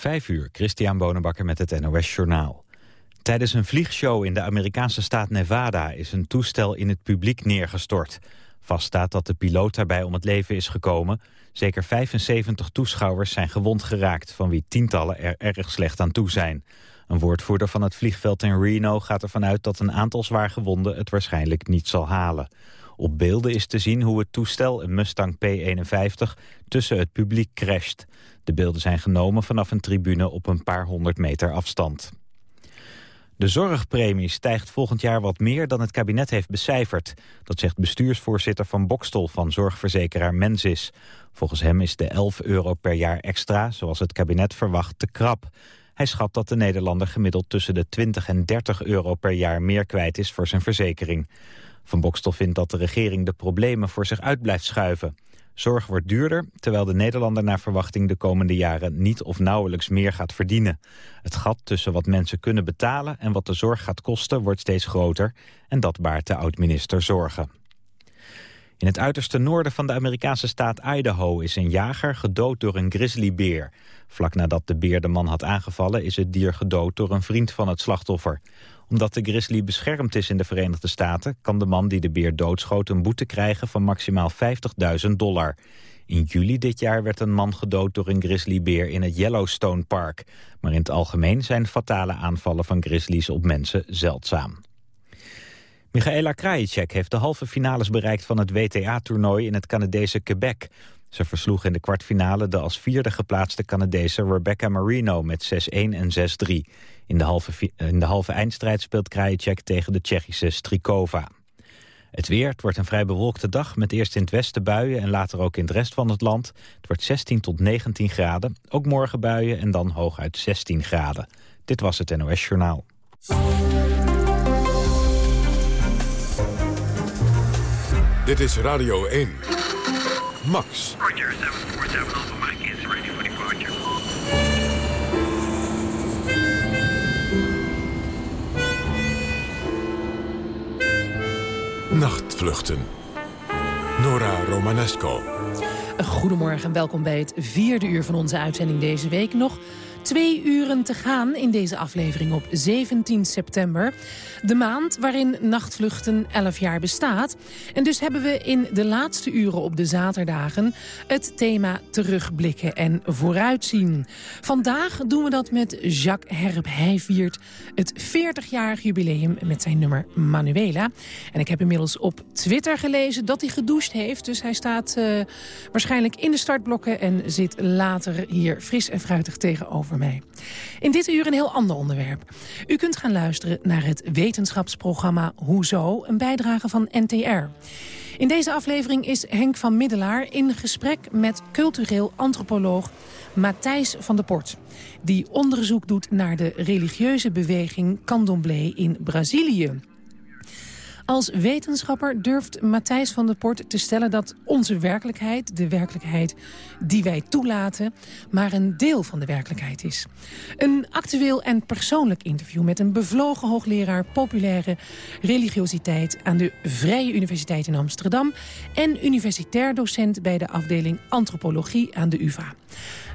Vijf uur, Christian Bonenbakker met het NOS Journaal. Tijdens een vliegshow in de Amerikaanse staat Nevada is een toestel in het publiek neergestort. Vast staat dat de piloot daarbij om het leven is gekomen. Zeker 75 toeschouwers zijn gewond geraakt, van wie tientallen er erg slecht aan toe zijn. Een woordvoerder van het vliegveld in Reno gaat ervan uit dat een aantal zwaargewonden het waarschijnlijk niet zal halen. Op beelden is te zien hoe het toestel, een Mustang P-51, tussen het publiek crasht. De beelden zijn genomen vanaf een tribune op een paar honderd meter afstand. De zorgpremie stijgt volgend jaar wat meer dan het kabinet heeft becijferd. Dat zegt bestuursvoorzitter van Bokstol van zorgverzekeraar Mensis. Volgens hem is de 11 euro per jaar extra, zoals het kabinet verwacht, te krap. Hij schat dat de Nederlander gemiddeld tussen de 20 en 30 euro per jaar meer kwijt is voor zijn verzekering. Van Bokstel vindt dat de regering de problemen voor zich uit blijft schuiven. Zorg wordt duurder, terwijl de Nederlander naar verwachting de komende jaren niet of nauwelijks meer gaat verdienen. Het gat tussen wat mensen kunnen betalen en wat de zorg gaat kosten wordt steeds groter en dat baart de oud-minister zorgen. In het uiterste noorden van de Amerikaanse staat Idaho is een jager gedood door een grizzlybeer. Vlak nadat de beer de man had aangevallen is het dier gedood door een vriend van het slachtoffer omdat de grizzly beschermd is in de Verenigde Staten... kan de man die de beer doodschoot een boete krijgen van maximaal 50.000 dollar. In juli dit jaar werd een man gedood door een grizzlybeer in het Yellowstone Park. Maar in het algemeen zijn fatale aanvallen van grizzlies op mensen zeldzaam. Michaela Krajicek heeft de halve finales bereikt van het WTA-toernooi in het Canadese Quebec. Ze versloeg in de kwartfinale de als vierde geplaatste Canadese Rebecca Marino met 6-1 en 6-3. In de halve, in de halve eindstrijd speelt Krajicek tegen de Tsjechische Strikova. Het weer, het wordt een vrij bewolkte dag met eerst in het westen buien en later ook in de rest van het land. Het wordt 16 tot 19 graden, ook morgen buien en dan hooguit 16 graden. Dit was het NOS Journaal. Dit is Radio 1. Max. Nachtvluchten. Nora Romanesco. Goedemorgen en welkom bij het vierde uur van onze uitzending deze week. Nog Twee uren te gaan in deze aflevering op 17 september. De maand waarin Nachtvluchten 11 jaar bestaat. En dus hebben we in de laatste uren op de zaterdagen... het thema terugblikken en vooruitzien. Vandaag doen we dat met Jacques Herp. Hij viert het 40-jarig jubileum met zijn nummer Manuela. En ik heb inmiddels op Twitter gelezen dat hij gedoucht heeft. Dus hij staat uh, waarschijnlijk in de startblokken... en zit later hier fris en fruitig tegenover In dit uur een heel ander onderwerp. U kunt gaan luisteren naar het wetenschapsprogramma Hoezo, een bijdrage van NTR. In deze aflevering is Henk van Middelaar in gesprek met cultureel antropoloog Matthijs van der Port. Die onderzoek doet naar de religieuze beweging Candomblé in Brazilië. Als wetenschapper durft Matthijs van der Port te stellen dat onze werkelijkheid, de werkelijkheid die wij toelaten, maar een deel van de werkelijkheid is. Een actueel en persoonlijk interview met een bevlogen hoogleraar populaire religiositeit aan de Vrije Universiteit in Amsterdam en universitair docent bij de afdeling antropologie aan de UvA.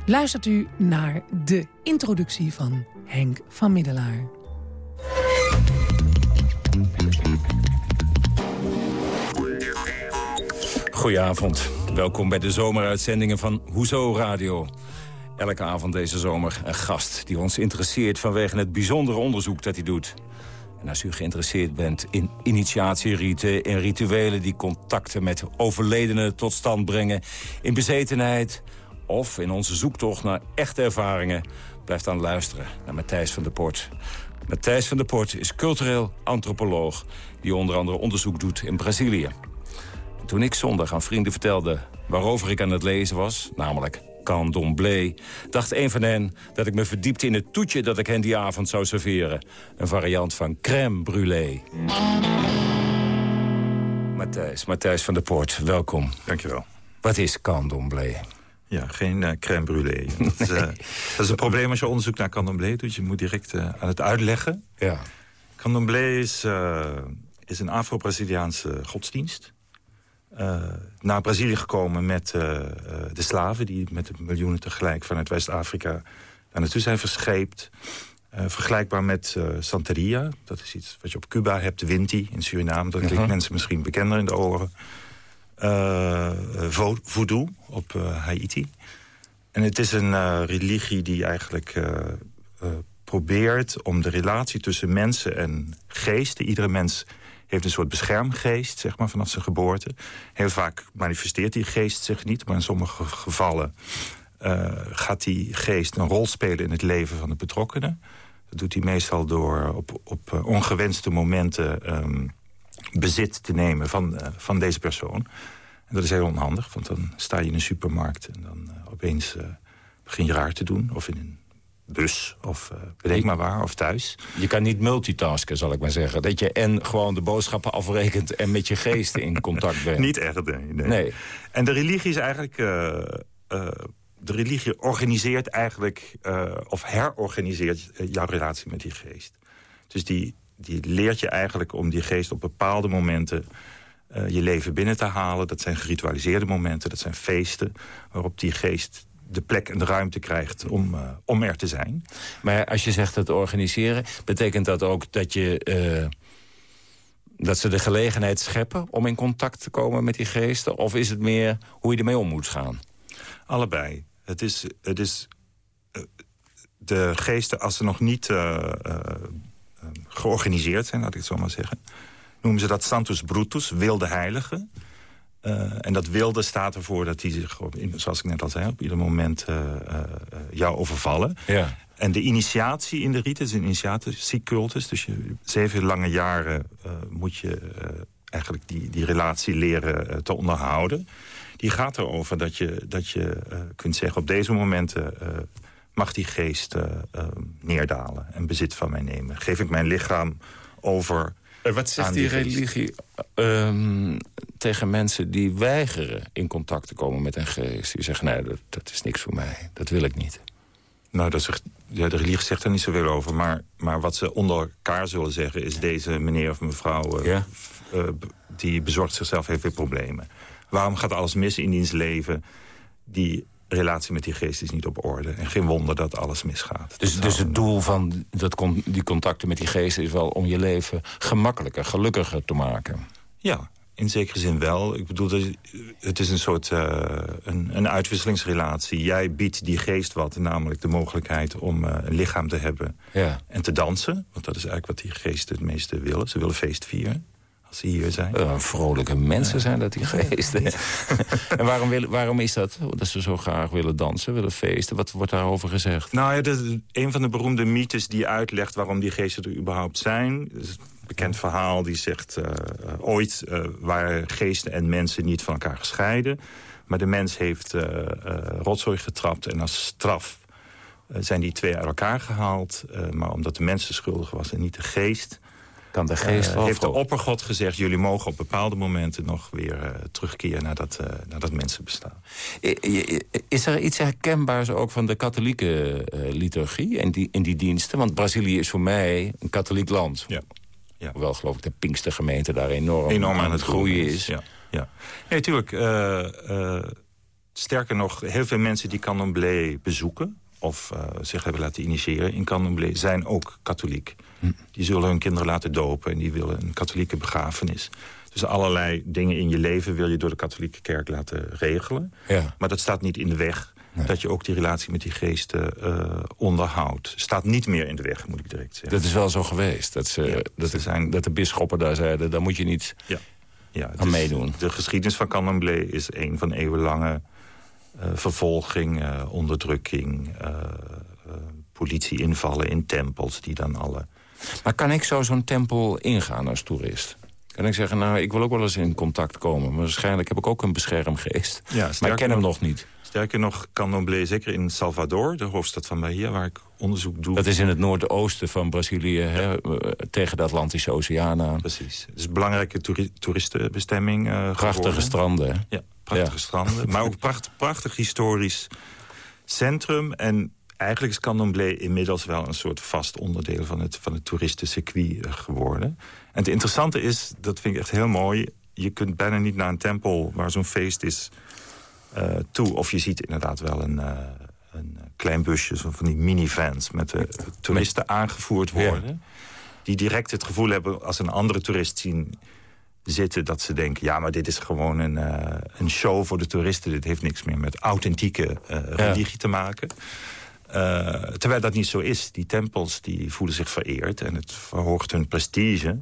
Luistert u naar de introductie van Henk van Middelaar. Goedenavond. Welkom bij de zomeruitzendingen van Hoezo Radio. Elke avond deze zomer een gast die ons interesseert... vanwege het bijzondere onderzoek dat hij doet. En als u geïnteresseerd bent in initiatierieten... in rituelen die contacten met overledenen tot stand brengen... in bezetenheid of in onze zoektocht naar echte ervaringen... blijf dan luisteren naar Matthijs van der Port. Matthijs van der Port is cultureel antropoloog... die onder andere onderzoek doet in Brazilië. Toen ik zondag aan vrienden vertelde waarover ik aan het lezen was... namelijk candomblé, dacht een van hen dat ik me verdiepte in het toetje... dat ik hen die avond zou serveren. Een variant van crème brûlée. Matthijs, Matthijs van der Poort, welkom. Dankjewel. Wat is candomblé? Ja, geen uh, crème brûlée. dat, is, uh, dat, is, een probleem als je onderzoek naar candomblé doet. Je moet direct uh, aan het uitleggen. Ja. Candomblé is, is een Afro-Braziliaanse godsdienst. Uh, naar Brazilië gekomen met uh, de slaven... die met de miljoenen tegelijk vanuit West-Afrika daar naartoe zijn verscheept. vergelijkbaar met Santeria. Dat is iets wat je op Cuba hebt. Winti in Suriname. Dat klinkt mensen misschien bekender in de oren. voodoo op Haiti. En het is een religie die eigenlijk probeert om de relatie tussen mensen en geesten... iedere mens heeft een soort beschermgeest, zeg maar, vanaf zijn geboorte. Heel vaak manifesteert die geest zich niet, maar in sommige gevallen... Uh, gaat die geest een rol spelen in het leven van de betrokkenen. Dat doet hij meestal door op, op uh, ongewenste momenten um, bezit te nemen van, uh, van deze persoon. En dat is heel onhandig, want dan sta je in een supermarkt... en dan opeens begin je raar te doen, of in een bus of uh, bedenk maar waar, of thuis. Je kan niet multitasken, zal ik maar zeggen. Dat je en gewoon de boodschappen afrekent en met je geesten in contact bent. niet echt, nee, nee. En de religie is eigenlijk... Uh, uh, de religie organiseert eigenlijk, of herorganiseert jouw relatie met die geest. Dus die, die leert je eigenlijk om die geest op bepaalde momenten... je leven binnen te halen. Dat zijn geritualiseerde momenten, dat zijn feesten... waarop die geest de plek en de ruimte krijgt om, uh, om er te zijn. Maar als je zegt het organiseren, betekent dat ook dat je... Uh, dat ze de gelegenheid scheppen om in contact te komen met die geesten? Of is het meer hoe je ermee om moet gaan? Allebei. Het is, het is uh, de geesten, als ze nog niet georganiseerd zijn, laat ik het zo maar zeggen... noemen ze dat Santus Brutus, wilde heilige. Uh, en dat wilde staat ervoor dat die zich, zoals ik net al zei... op ieder moment uh, uh, jou overvallen. Ja. En de initiatie in de rite is een initiatiecultus. Dus je, zeven lange jaren moet je eigenlijk die, die relatie leren te onderhouden. Die gaat erover dat je, dat je kunt zeggen... op deze momenten mag die geest neerdalen en bezit van mij nemen. Geef ik mijn lichaam over eh, wat zegt die, religie um, tegen mensen die weigeren in contact te komen met een geest? Die zeggen, nee, dat, dat is niks voor mij. Dat wil ik niet. Nou, dat zegt, ja, de religie zegt er niet zoveel over. Maar, maar wat ze onder elkaar zullen zeggen... is deze meneer of mevrouw... Uh, ja? uh, die bezorgt zichzelf heeft weer problemen. Waarom gaat alles mis in diens leven? Die relatie met die geest is niet op orde. En geen wonder dat alles misgaat. Dus, dus het doel van dat die contacten met die geest is wel om je leven gemakkelijker, gelukkiger te maken? Ja, in zekere zin wel. Ik bedoel, het is een soort uh, een, een, uitwisselingsrelatie. Jij biedt die geest wat, namelijk de mogelijkheid om uh, een lichaam te hebben ja. en te dansen. Want dat is eigenlijk wat die geesten het meeste willen. Ze willen feest vieren ze hier zijn. Uh, vrolijke mensen zijn dat die geesten. en waarom, waarom is dat? Dat ze zo graag willen dansen, willen feesten. Wat wordt daarover gezegd? Nou ja, dat is een van de beroemde mythes die uitlegt... waarom die geesten er überhaupt zijn. is een bekend verhaal die zegt... Uh, ooit uh, waren geesten en mensen niet van elkaar gescheiden. Maar de mens heeft rotzooi getrapt en als straf... zijn die twee uit elkaar gehaald. maar omdat de mens de schuldige was en niet de geest kan de geest Heeft de oppergod gezegd, jullie mogen op bepaalde momenten nog weer uh, terugkeren naar dat, naar dat mensen bestaan. Is er iets herkenbaars ook van de katholieke liturgie in die, in die diensten? Want Brazilië is voor mij een katholiek land. Ja. ja. Hoewel geloof ik de Pinkstergemeente daar enorm, enorm aan het groeien is. Ja, ja. Nee, sterker nog, heel veel mensen die Candomblé bezoeken of uh, zich hebben laten initiëren in Candomblé... zijn ook katholiek. Hm. Die zullen hun kinderen laten dopen en die willen een katholieke begrafenis. Dus allerlei dingen in je leven wil je door de katholieke kerk laten regelen. Ja. Maar dat staat niet in de weg dat je ook die relatie met die geesten uh, onderhoudt. Staat niet meer in de weg, moet ik direct zeggen. Dat is wel zo geweest. Dat, ze, dat, zijn... dat de bisschoppen daar zeiden, daar moet je niet ja. Ja, aan meedoen. De geschiedenis van Candomblé is een van eeuwenlange vervolging, uh, onderdrukking, politie-invallen in tempels die dan alle maar kan ik zo zo'n tempel ingaan als toerist? Kan ik zeggen, nou, ik wil ook wel eens in contact komen. Maar waarschijnlijk heb ik ook een beschermgeest. Ja, maar ik ken hem nog niet. Sterker nog, Candomblé, zeker in Salvador, de hoofdstad van Bahia... waar ik onderzoek doe. Dat is in het noordoosten van Brazilië, hè, tegen de Atlantische Oceaan aan. Precies. Het is een belangrijke toeristenbestemming uh, Prachtige stranden, Ja, prachtige stranden. Maar ook pracht, prachtig historisch centrum. En eigenlijk is Candomblé inmiddels wel een soort vast onderdeel van het, van het toeristencircuit eh, geworden. En het interessante is, dat vind ik echt heel mooi... je kunt bijna niet naar een tempel waar zo'n feest is uh, toe. Of je ziet inderdaad wel een, uh, een klein busje, zo van die minivans... met de toeristen aangevoerd worden... die direct het gevoel hebben als een andere toerist zien zitten... dat ze denken, ja, maar dit is gewoon een, een show voor de toeristen. Dit heeft niks meer met authentieke religie te maken. terwijl dat niet zo is. Die tempels die voelen zich vereerd en het verhoogt hun prestige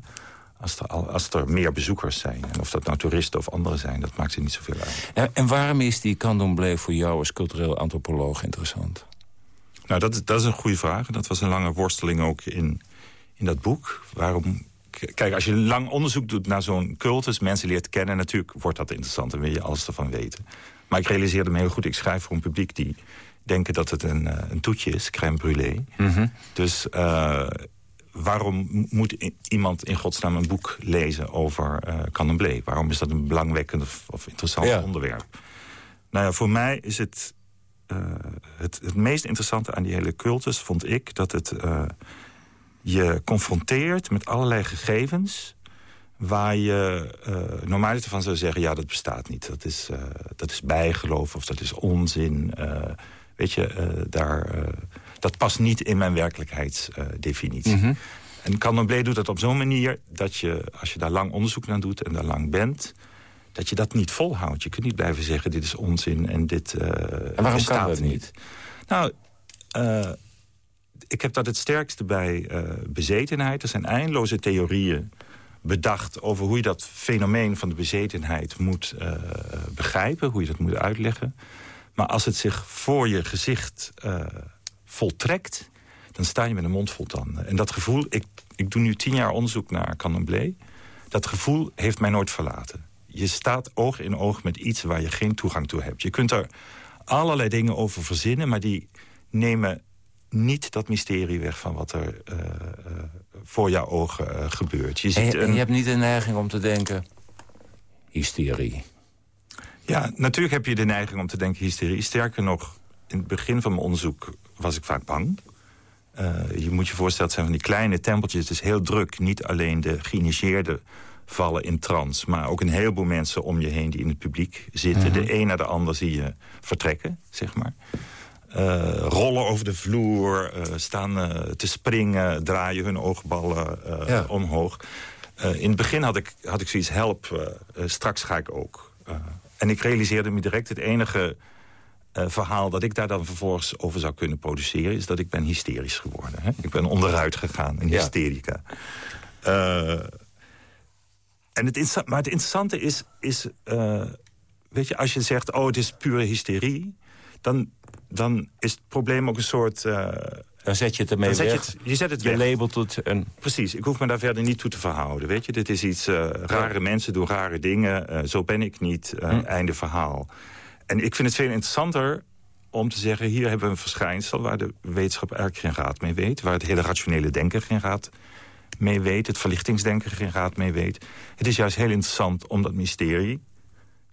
als er, als er meer bezoekers zijn. En of dat nou toeristen of anderen zijn, dat maakt er niet zoveel uit. En, en waarom is die candomblé voor jou als cultureel antropoloog interessant? Nou, dat, dat is een goede vraag. Dat was een lange worsteling ook in, in dat boek. Waarom... Kijk, als je lang onderzoek doet naar zo'n cultus... mensen leert kennen, natuurlijk wordt dat interessant... en wil je alles ervan weten. Maar ik realiseerde me heel goed, ik schrijf voor een publiek... die denken dat het een, eh, een toetje is, crème brûlée. Mm Dus uh, waarom moet iemand in godsnaam een boek lezen over uh? Waarom is dat een belangwekkend of, of interessant onderwerp? Nou ja, voor mij is het, uh, het, het meest interessante aan die hele cultus... vond ik dat het je confronteert met allerlei gegevens... waar je uh, normaal van zou zeggen... ja, dat bestaat niet, dat is, dat is bijgeloof of dat is onzin. weet je, daar dat past niet in mijn werkelijkheidsdefinitie. Mm En Candomblé doet dat op zo'n manier dat je, als je daar lang onderzoek naar doet en daar lang bent, dat je dat niet volhoudt. Je kunt niet blijven zeggen, dit is onzin en dit uh, en waarom kan dat niet? Nou, uh, ik heb dat het sterkste bij uh, bezetenheid. Er zijn eindeloze theorieën bedacht over hoe je dat fenomeen van de bezetenheid moet begrijpen. Hoe je dat moet uitleggen. Maar als het zich voor je gezicht voltrekt... dan sta je met een mond vol tanden. En dat gevoel, ik, ik doe nu tien jaar onderzoek naar Candomblé... dat gevoel heeft mij nooit verlaten. Je staat oog in oog met iets waar je geen toegang toe hebt. Je kunt er allerlei dingen over verzinnen... maar die nemen niet dat mysterie weg van wat er uh, uh, voor jouw ogen uh, gebeurt. Je, ziet en, en je hebt niet de neiging om te denken... hysterie. Ja, natuurlijk heb je de neiging om te denken hysterie. Sterker nog, in het begin van mijn onderzoek was ik vaak bang. Uh, je moet je voorstellen, het zijn van die kleine tempeltjes. Het is heel druk. Niet alleen de geïnitieerden vallen in trance... maar ook een heleboel mensen om je heen die in het publiek zitten. Mhm. De een naar de ander zie je vertrekken, zeg maar. Uh, rollen over de vloer, uh, staan te springen... draaien hun oogballen ja. omhoog. in het begin had ik, had ik zoiets, help, straks ga ik ook. en ik realiseerde me direct, het enige uh, verhaal dat ik daar dan vervolgens over zou kunnen produceren... is dat ik ben hysterisch geworden. Hè? Ik ben onderuit gegaan, een hysterica. Uh, en het maar het interessante is... is uh, weet je, als je zegt, oh, het is pure hysterie... dan, dan is het probleem ook een soort... dan zet je het ermee weg. Je, het, je zet het je weg. labelt het. En... Precies, ik hoef me daar verder niet toe te verhouden. Weet je? Dit is iets, rare mensen doen rare dingen. zo ben ik niet, hm. einde verhaal. En ik vind het veel interessanter om te zeggen... hier hebben we een verschijnsel waar de wetenschap eigenlijk geen raad mee weet... waar het hele rationele denken geen raad mee weet... het verlichtingsdenken geen raad mee weet. Het is juist heel interessant om dat mysterie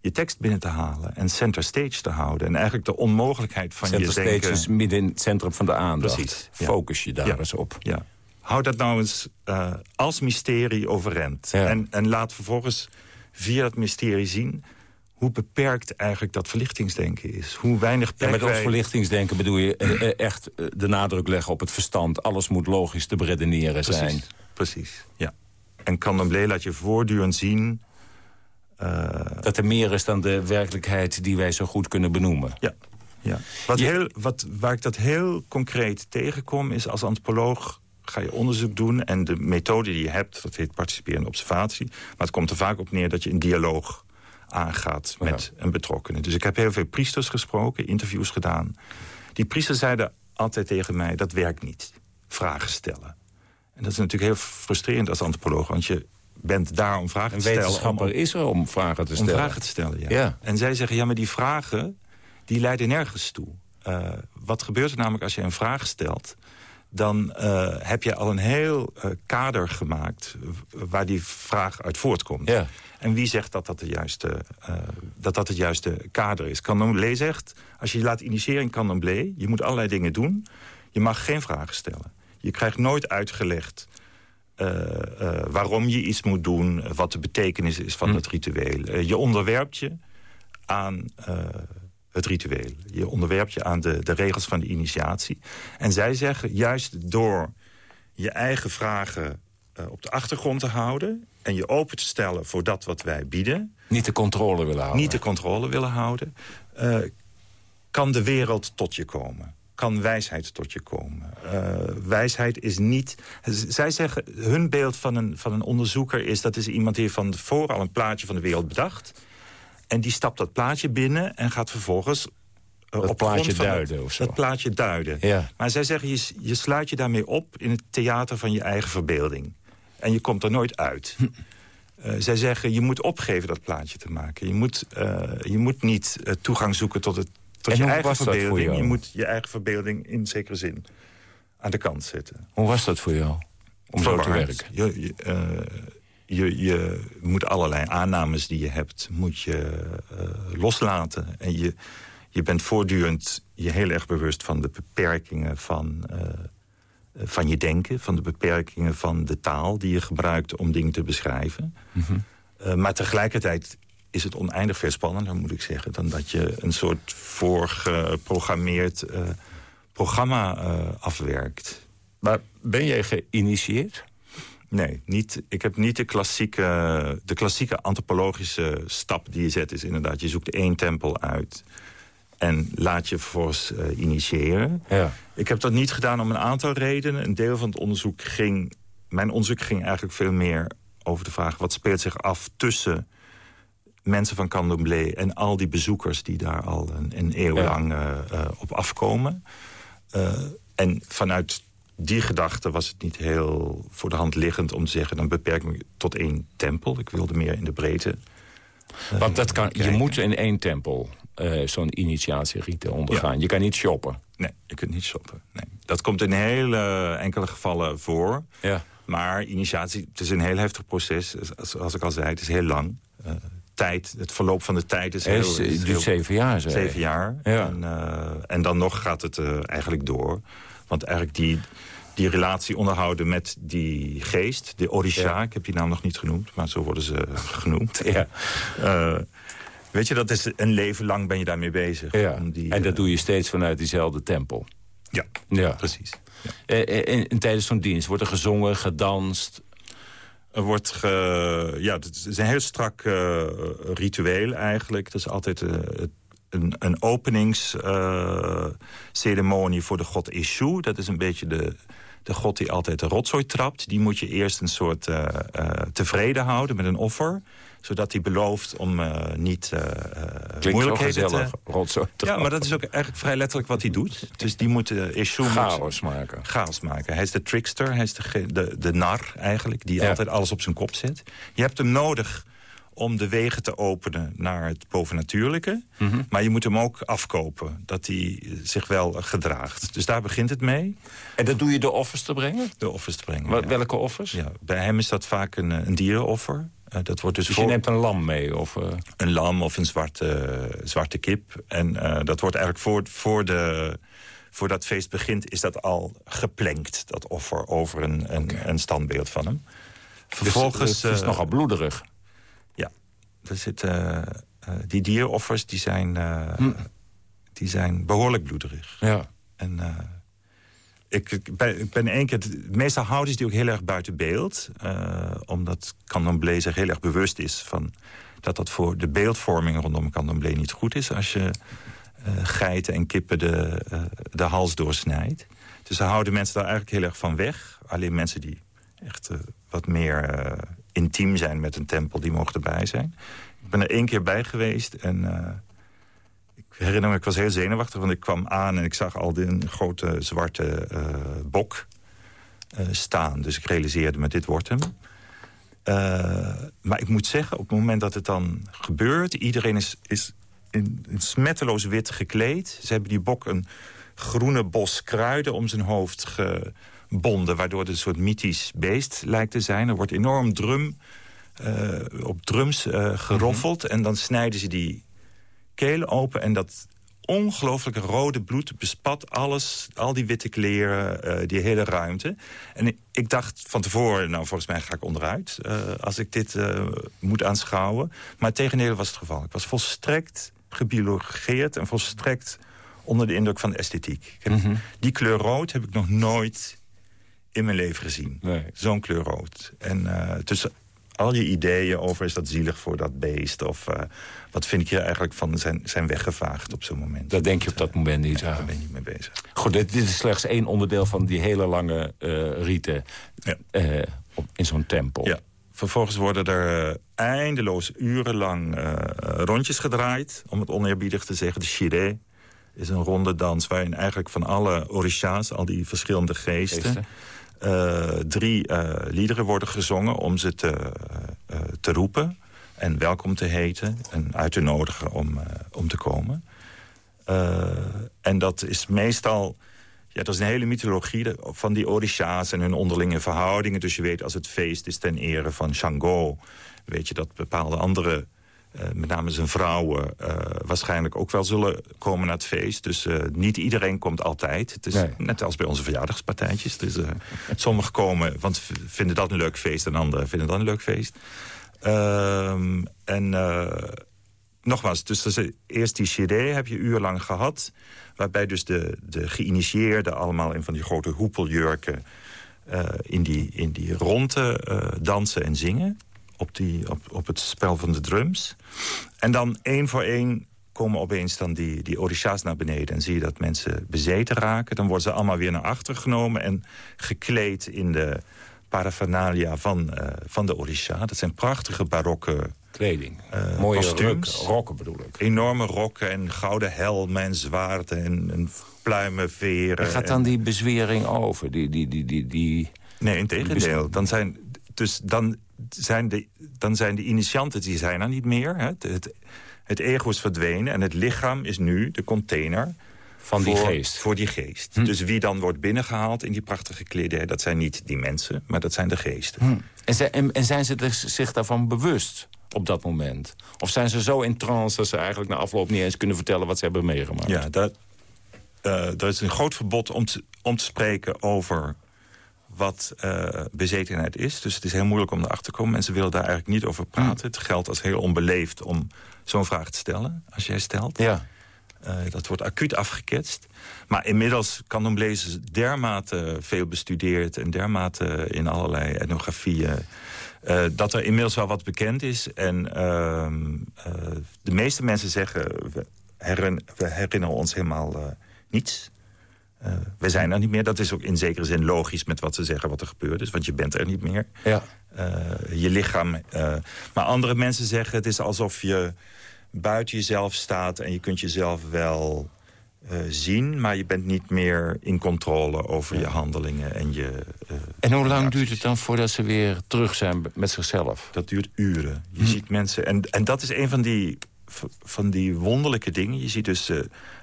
je tekst binnen te halen en center stage te houden. En eigenlijk de onmogelijkheid van center je denken... Center stage is midden in het centrum van de aandacht. Precies. Focus je daar eens op. Ja. Houd dat nou eens uh, als mysterie overeind. En, en laat vervolgens via dat mysterie zien hoe beperkt eigenlijk dat verlichtingsdenken is. Hoe weinig plek ja, Met ons verlichtingsdenken bedoel je eh, eh, echt eh, de nadruk leggen op het verstand. Alles moet logisch te beredeneren precies, zijn. Precies, ja. En Candomblé laat je voortdurend zien... dat er meer is dan de werkelijkheid die wij zo goed kunnen benoemen. Ja, ja. Wat Heel, wat, waar ik dat heel concreet tegenkom is als antropoloog ga je onderzoek doen. En de methode die je hebt, dat heet participerende observatie. Maar het komt er vaak op neer dat je een dialoog aangaat met een betrokkenen. Dus ik heb heel veel priesters gesproken, interviews gedaan. Die priesters zeiden altijd tegen mij, dat werkt niet. Vragen stellen. En dat is natuurlijk heel frustrerend als antropoloog... want je bent daar om vragen te stellen. Een wetenschapper is er om vragen te stellen. Om vragen te stellen, ja. En zij zeggen, ja, maar die vragen... die leiden nergens toe. Uh, wat gebeurt er namelijk als je een vraag stelt dan uh, heb je al een heel uh, kader gemaakt waar die vraag uit voortkomt. Ja. En wie zegt dat dat, de juiste, dat dat het juiste kader is? Candomblé zegt, als je je laat initiëren in Candomblé... je moet allerlei dingen doen, je mag geen vragen stellen. Je krijgt nooit uitgelegd waarom je iets moet doen... wat de betekenis is van hm. het ritueel. je onderwerpt je aan het ritueel. Je onderwerpt je aan de, de regels van de initiatie. En zij zeggen, juist door je eigen vragen op de achtergrond te houden... en je open te stellen voor dat wat wij bieden... Niet de controle willen houden. Niet de controle willen houden. Kan de wereld tot je komen kan wijsheid tot je komen. Uh, wijsheid is niet... Zij zeggen, hun beeld van een, van een onderzoeker is... dat is iemand die van tevoren al een plaatje van de wereld bedacht. En die stapt dat plaatje binnen en gaat vervolgens... Uh, dat plaatje duiden het, of zo. Dat plaatje duiden. Ja. Maar zij zeggen, je, je sluit je daarmee op in het theater van je eigen verbeelding. En je komt er nooit uit. Uh, zij zeggen, je moet opgeven dat plaatje te maken. Je moet, uh, je moet niet uh, toegang zoeken tot het tot je eigen verbeelding. Je moet je eigen verbeelding in zekere zin aan de kant zetten. Hoe was dat voor jou? Om zo te werken? Je, je, uh, je, je, moet allerlei aannames die je hebt, moet je uh, loslaten. En je, je bent voortdurend je heel erg bewust van de beperkingen van, uh, van je denken. Van de beperkingen van de taal die je gebruikt om dingen te beschrijven. Mm -hmm. maar tegelijkertijd is het oneindig veel spannender, moet ik zeggen... dan dat je een soort voorgeprogrammeerd uh, programma uh, afwerkt. Maar ben jij geïnitieerd? Nee, niet, ik heb niet de klassieke, de klassieke antropologische stap die je zet. is inderdaad, je zoekt één tempel uit en laat je vervolgens uh, initiëren. Ja. Ik heb dat niet gedaan om een aantal redenen. Een deel van het onderzoek ging... Mijn onderzoek ging eigenlijk veel meer over de vraag... wat speelt zich af tussen mensen van Candomblé en al die bezoekers die daar al een, een eeuw lang uh, uh, op afkomen. Uh, en vanuit die gedachte was het niet heel voor de hand liggend om te zeggen... dan beperk ik me tot één tempel. Ik wilde meer in de breedte. Want dat kan, je moet in één tempel zo'n initiatierieten ondergaan. Ja. Je kan niet shoppen. Nee, je kunt niet shoppen. Nee. Dat komt in heel enkele gevallen voor. Ja. Maar initiatie, het is een heel heftig proces. Zoals ik al zei, het is heel lang tijd, het verloop van de tijd is heel... Het duurt heel, zeven jaar, zeg. Zeven jaar. Ja. En, uh, en dan nog gaat het uh, eigenlijk door. Want eigenlijk die, die relatie onderhouden met die geest, de Orisha... Ja. ik heb die naam nog niet genoemd, maar zo worden ze genoemd. Ja. Uh, weet je, dat is een leven lang ben je daarmee bezig. Ja. Om die, en dat doe je steeds vanuit diezelfde tempel. Ja, ja. precies. Ja. En, en tijdens zo'n dienst wordt er gezongen, gedanst... Er wordt ja, het is een heel strak uh, ritueel eigenlijk. Het is altijd uh, een, openingsceremonie uh, voor de god Eshu. Dat is een beetje de, de god die altijd de rotzooi trapt. Die moet je eerst een soort tevreden houden met een offer zodat hij belooft om uh, niet uh, moeilijkheden te... Rotzooi ja, maar dat is ook eigenlijk vrij letterlijk wat hij doet. Dus die moet uh, issue chaos maken. Chaos maken. Hij is de trickster, hij is de, de, de nar eigenlijk... die ja. altijd alles op zijn kop zet. Je hebt hem nodig om de wegen te openen naar het bovennatuurlijke. Mhm. Mm -hmm. Maar je moet hem ook afkopen, dat hij zich wel gedraagt. Dus daar begint het mee. En dat doe je de offers te brengen? De offers te brengen, ja. Welke offers? Ja, bij hem is dat vaak een, een dierenoffer. Uh, dat wordt dus, dus voor... je neemt een lam mee? Of, uh... Een lam of een zwarte, zwarte kip. En uh, dat wordt eigenlijk voor, voor, de, voor dat feest begint... is dat al geplenkt, dat offer, over een, een, okay. een standbeeld van hem. Vervolgens, dus, het is nogal bloederig. Ja, er zitten, die dieroffers die zijn, hm. die zijn behoorlijk bloederig. Ja. En ik, ben, één keer... Meestal houden ze die ook heel erg buiten beeld. Uh, omdat Candomblé zich heel erg bewust is van... dat dat voor de beeldvorming rondom Candomblé niet goed is... als je uh, geiten en kippen de, uh, de hals doorsnijdt. Dus ze houden mensen daar eigenlijk heel erg van weg. Alleen mensen die echt wat meer intiem zijn met een tempel... die mogen erbij zijn. Ik ben er één keer bij geweest en... Ik herinner me, ik was heel zenuwachtig, want ik kwam aan... en ik zag al een grote zwarte uh, bok uh, staan. Dus ik realiseerde me, dit wordt hem. Uh, maar ik moet zeggen, op het moment dat het dan gebeurt... iedereen is, is in, in smetteloos wit gekleed. Ze hebben die bok een groene bos kruiden om zijn hoofd gebonden... waardoor het een soort mythisch beest lijkt te zijn. Er wordt enorm drum, op drums geroffeld... Mm -hmm. en dan snijden ze die kelen open en dat ongelooflijke rode bloed bespat alles, al die witte kleren, uh, die hele ruimte. En ik, ik, dacht van tevoren, nou volgens mij ga ik onderuit uh, als ik dit uh, moet aanschouwen. Maar tegendeel was het geval. Ik was volstrekt gebiologeerd en volstrekt onder de indruk van de esthetiek. Mhm. Die kleur rood heb ik nog nooit in mijn leven gezien. Nee. Zo'n kleur rood. En tussen al je ideeën over is dat zielig voor dat beest... of wat vind ik hier eigenlijk van zijn, zijn weggevaagd op zo'n moment. Dat denk je op dat moment niet. Daar ben je niet mee bezig. Goed, dit, dit, is slechts één onderdeel van die hele lange uh, rieten op, in zo'n tempel. Ja. Vervolgens worden er eindeloos urenlang rondjes gedraaid... om het oneerbiedig te zeggen, de shiré is een ronde dans waarin eigenlijk van alle orisha's, al die verschillende geesten... geesten. Uh, drie uh, liederen worden gezongen om ze te, te roepen en welkom te heten en uit te nodigen om, om te komen. en dat is meestal... Ja, dat is een hele mythologie van die orisha's en hun onderlinge verhoudingen. Dus je weet, als het feest is ten ere van Shango... weet je dat bepaalde andere uh, met name zijn vrouwen waarschijnlijk ook wel zullen komen naar het feest. Dus niet iedereen komt altijd. Het is nee. net als bij onze verjaardagspartijtjes. Dus, sommigen komen, want vinden dat een leuk feest... en anderen vinden dat een leuk feest. Ehm, en nogmaals, dus eerst die CD heb je urenlang gehad... waarbij dus de, de geïnitieerden allemaal in van die grote hoepeljurken... in, die, in die ronde dansen en zingen op, die, op, op het spel van de drums. En dan één voor één komen opeens dan die, die orisha's naar beneden... en zie je dat mensen bezeten raken. Dan worden ze allemaal weer naar achter genomen... en gekleed in de paraphernalia van, uh, van de orisha. Dat zijn prachtige barokke Kleding. Uh, Mooie kostuums. ruk, rokken bedoel ik. Enorme rokken en gouden helmen en zwaarden en, en pluimenveren. En gaat dan die bezwering over? Die, die, die, die, die... Nee, in tegendeel. Dan zijn, dus dan zijn de, dan zijn de initianten, die zijn er niet meer. Hè. Het, het, het ego is verdwenen en het lichaam is nu de container... Van die voor, geest. Voor die geest. Hm. Dus wie dan wordt binnengehaald in die prachtige kledij... dat zijn niet die mensen, maar dat zijn de geesten. Hm. En, zijn, en, en zijn ze zich daarvan bewust op dat moment? Of zijn ze zo in trance dat ze eigenlijk na afloop niet eens kunnen vertellen... wat ze hebben meegemaakt? Ja, dat, uh, er is een groot verbod om te, om te spreken over wat uh, bezetenheid is. Dus het is heel moeilijk om erachter te komen. Mensen willen daar eigenlijk niet over praten. Het geldt als heel onbeleefd om zo'n vraag te stellen, als jij stelt. Ja. Uh, dat wordt acuut afgeketst. Maar inmiddels kan Ombleze dermate veel bestudeerd... en dermate in allerlei etnografieën... Uh, dat er inmiddels wel wat bekend is. En de meeste mensen zeggen... we, herin we herinneren ons helemaal niets... Uh, we zijn er niet meer. Dat is ook in zekere zin logisch met wat ze zeggen wat er gebeurd is. Want je bent er niet meer. Ja. Uh, je lichaam... Uh, maar andere mensen zeggen het is alsof je buiten jezelf staat... en je kunt jezelf wel zien... maar je bent niet meer in controle over ja. je handelingen en je... en hoe lang duurt het dan voordat ze weer terug zijn met zichzelf? Dat duurt uren. Je hm. ziet mensen... En, en dat is een van die, van die wonderlijke dingen. Je ziet dus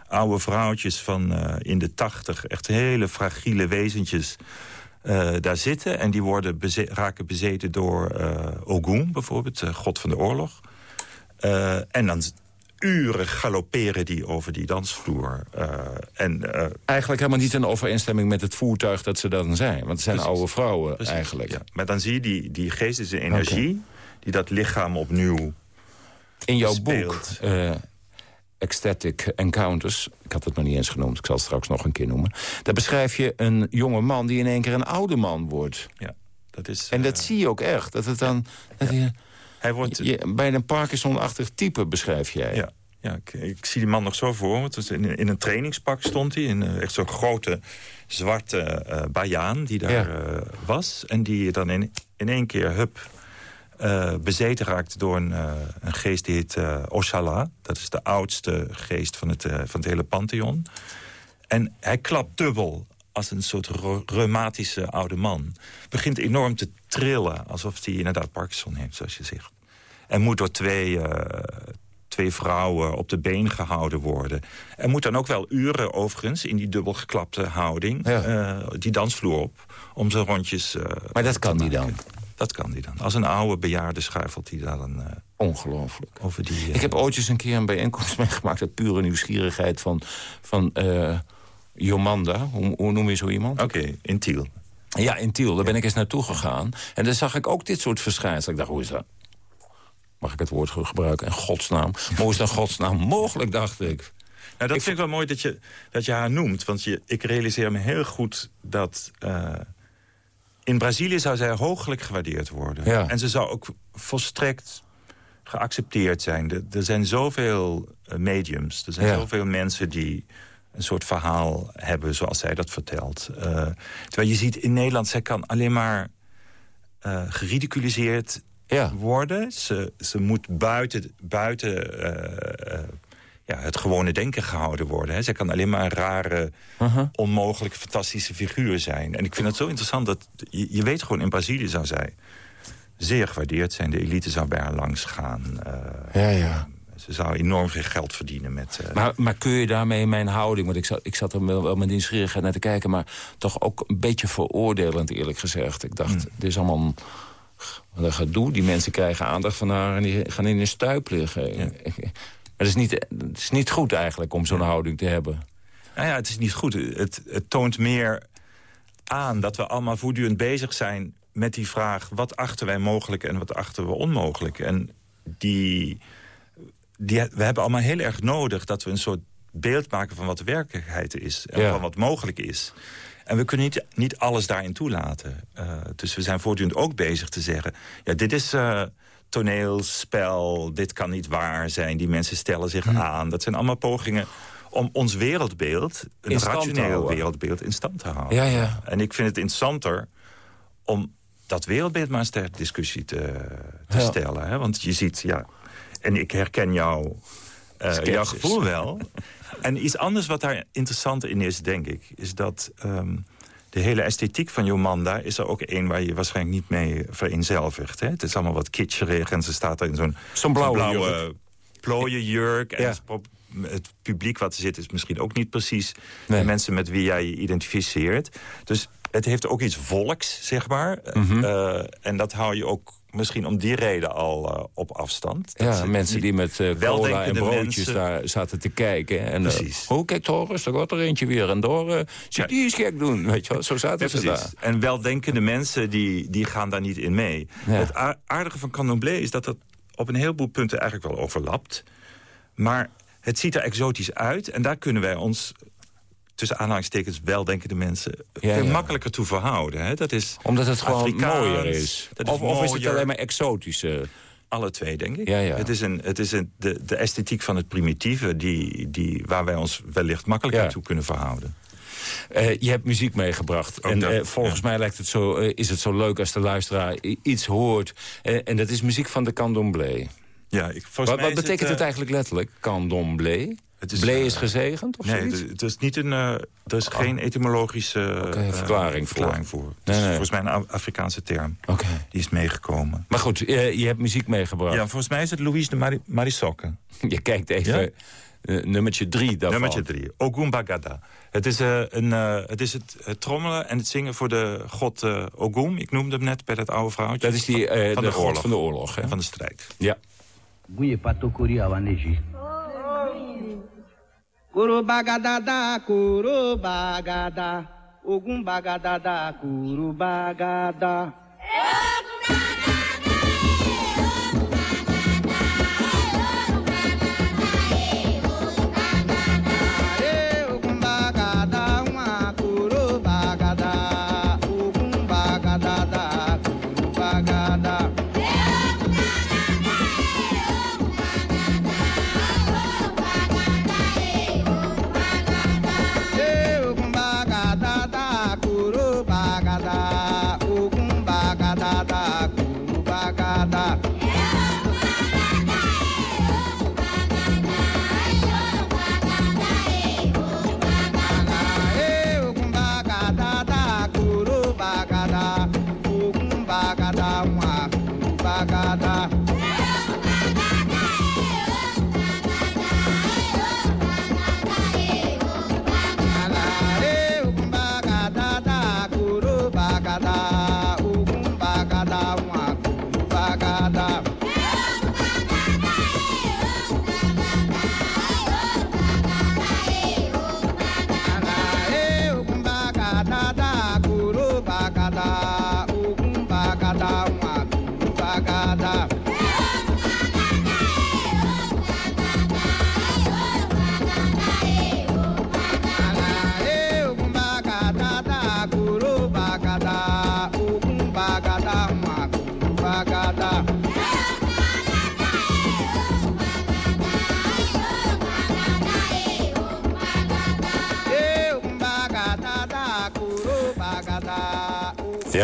oude vrouwtjes van in de tachtig, echt hele fragiele wezentjes... Uh, daar zitten. En die worden beze raken bezeten door uh, Ogun, bijvoorbeeld, god van de oorlog. En dan uren galopperen die over die dansvloer. en, eigenlijk helemaal niet in overeenstemming met het voertuig dat ze dan zijn. Want het zijn Precies. oude vrouwen Precies, eigenlijk. Ja. Maar dan zie je die, die geestische energie... Okay. die dat lichaam opnieuw In jouw speelt. boek... Ecstatic Encounters. Ik had het nog niet eens genoemd, ik zal het straks nog een keer noemen. Daar beschrijf je een jonge man die in één keer een oude man wordt. Ja, dat is... En dat zie je ook echt. Dat het dan... Dat ja. je, Hij wordt... Je, bij een Parkinson-achtig type beschrijf jij. Ja, ja ik, ik, zie die man nog zo voor. Want in, in een trainingspak stond hij. In, echt zo'n grote zwarte uh, bajaan die daar Ja. uh, was. En die dan in, in één keer, hup, uh, bezeten raakt door een, een geest die heet Oshala. Dat is de oudste geest van het, van het hele pantheon. En hij klapt dubbel als een soort reumatische oude man. Begint enorm te trillen, alsof hij inderdaad Parkinson heeft, zoals je zegt. En moet door twee, uh, twee vrouwen op de been gehouden worden. En moet dan ook wel uren overigens in die dubbel geklapte houding... Ja. uh, die dansvloer op, om zijn rondjes uh, Maar dat kan die dan? Dat kan die dan. Als een oude bejaarde schuifelt hij daar dan Ongelooflijk. over die... Ik heb ooit eens een keer een bijeenkomst meegemaakt... uit pure nieuwsgierigheid van, van Jomanda. Hoe, hoe noem je zo iemand? Oké, in Tiel. Ja, in Tiel. Daar ben ik eens naartoe gegaan. En daar zag ik ook dit soort verschijnselen. Ik dacht, hoe is dat? Mag ik het woord gebruiken, in godsnaam. Maar hoe is dan godsnaam mogelijk, dacht ik. Nou, dat vind ik wel mooi dat je, dat je haar noemt. Want je, ik realiseer me heel goed dat... Uh, in Brazilië zou zij hooglijk gewaardeerd worden. Ja. En ze zou ook volstrekt geaccepteerd zijn. Er, er zijn zoveel uh, mediums. Er zijn Ja. zoveel mensen die een soort verhaal hebben zoals zij dat vertelt. Uh, terwijl je ziet in Nederland, zij kan alleen maar uh, geridiculiseerd Ja. worden. Ze, ze moet buiten, buiten uh, ja, het gewone denken gehouden worden. Hè. Zij kan alleen maar een rare, Uh-huh. onmogelijke, fantastische figuur zijn. En ik vind het zo interessant dat... Je, je weet gewoon, in Brazilië zou zij zeer gewaardeerd zijn. De elite zou bij haar langs gaan. Uh, Ja, ja. Ze zou enorm veel geld verdienen met... Uh, Maar, maar kun je daarmee mijn houding... want ik zat, ik zat er wel, wel met nieuwsgierigheid naar te kijken... maar toch ook een beetje veroordelend, eerlijk gezegd. Ik dacht, Mm. dit is allemaal een gedoe. Die mensen krijgen aandacht van haar en die gaan in een stuip liggen. Het is, niet, het is niet goed eigenlijk om zo'n houding te hebben. Nou ja, het is niet goed. Het, het toont meer aan dat we allemaal voortdurend bezig zijn met die vraag... wat achten wij mogelijk en wat achten we onmogelijk? En die, die, we hebben allemaal heel erg nodig dat we een soort beeld maken... van wat de werkelijkheid is en Ja. van wat mogelijk is. En we kunnen niet, niet alles daarin toelaten. Uh, dus we zijn voortdurend ook bezig te zeggen... ja, dit is uh, toneelspel, dit kan niet waar zijn. Die mensen stellen zich aan. Dat zijn allemaal pogingen om ons wereldbeeld... een rationeel wereldbeeld in stand te houden. Ja, ja. En ik vind het interessanter om dat wereldbeeld maar eens ter discussie te, te Ja. stellen. Hè? Want je ziet, ja... En ik herken jou, uh, jouw gevoel wel. en iets anders wat daar interessant in is, denk ik... is dat um, de hele esthetiek van Jomanda is er ook één... waar je waarschijnlijk niet mee vereenzelvigt. Hè? Het is allemaal wat kitscherig en ze staat er in zo'n Zo'n blauwe blauwe jurk. plooien jurk. En Ja. het publiek wat er zit is misschien ook niet precies... Nee. de mensen met wie jij je identificeert. Dus het heeft ook iets volks, zeg maar. Mhm. Uh, en dat hou je ook misschien om die reden al uh, op afstand. Dat Ja, mensen die met uh, cola en broodjes mensen- daar zaten te kijken. En, uh, Precies. oh, kijk toch, rustig, wordt er eentje weer. En door, uh, Ja. die eens gek doen, weet je wel. Zo zaten Ja, ze daar. En weldenkende mensen die, die gaan daar niet in mee. Ja. Het aardige van Candomblé is dat het op een heleboel punten eigenlijk wel overlapt. Maar het ziet er exotisch uit. En daar kunnen wij ons, tussen aanhalingstekens, weldenkende mensen... Ja, veel ja. makkelijker toe verhouden. Hè? Dat is Omdat het gewoon Afrikaans, mooier is. dat is of, of is het alleen maar exotische? Alle twee, denk ik. Ja. Het is, een, het is een, de, de esthetiek van het primitieve... Die, die, waar wij ons wellicht makkelijker toe kunnen verhouden. Uh, je hebt muziek meegebracht. Ook en dat, uh, volgens ja. mij lijkt het zo, uh, is het zo leuk als de luisteraar iets hoort. En dat is muziek van de candomblé. Ja, ik, Wat, mij wat betekent het, het, eh, eigenlijk letterlijk, candomblé? Het is, Blé eh, is gezegend of Nee, zoiets? het is niet een, uh, er is geen etymologische uh, verklaring voor. verklaring voor. Nee, is nee. volgens mij een Af- Afrikaanse term. Oké. Die is meegekomen. Maar goed, uh, je hebt muziek meegebracht. Ja, volgens mij is het Louise de Mari Marisokke. Je kijkt even Ja? uh, nummertje drie daarvan. Nummertje drie. Ogumbagada. Het is, uh, een, uh, het, is het, het trommelen en het zingen voor de god uh, Ogum. Ik noemde hem net bij dat oude vrouwtje. Dat is die, van, uh, van de, de, god oorlog. van de oorlog. Hè? Van de strijd. Ja. Curubagadada, curubagada, ogum bagadada, curubagada. É,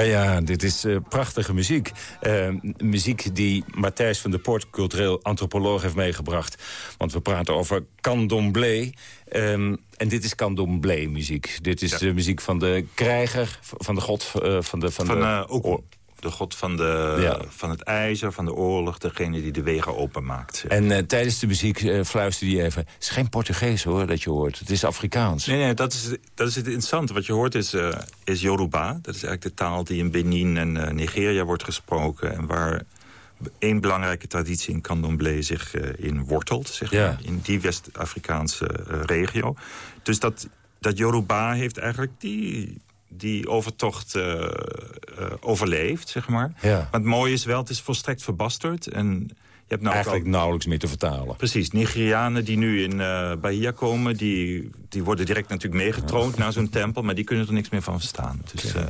Ja, dit is uh, prachtige muziek. Uh, muziek die Matthijs van der Poort, cultureel antropoloog, heeft meegebracht. Want we praten over candomblé. Um, en dit is candomblé muziek. Dit is de muziek van de krijger, van de god... Uh, van de, van, van de, de god van, de, van het ijzer, van de oorlog. Degene die de wegen openmaakt. En uh, tijdens de muziek uh, fluisterde je even... het is geen Portugees hoor, dat je hoort. Het is Afrikaans. Nee, nee, dat is, dat is het interessante. Wat je hoort is, uh, is Yoruba. Dat is eigenlijk de taal die in Benin en Nigeria wordt gesproken. En waar één belangrijke traditie in candomblé zich in wortelt. Zeg maar, in die West-Afrikaanse regio. Dus dat, dat Yoruba heeft eigenlijk die die overtocht uh, uh, overleeft, zeg maar. Ja. Maar het mooie is wel, het is volstrekt verbasterd. En je hebt nou Eigenlijk nauwelijks meer te vertalen. Precies. Nigerianen die nu in uh, Bahia komen... Die, die worden direct natuurlijk meegetroond naar zo'n tempel... maar die kunnen er niks meer van verstaan. Dus, okay.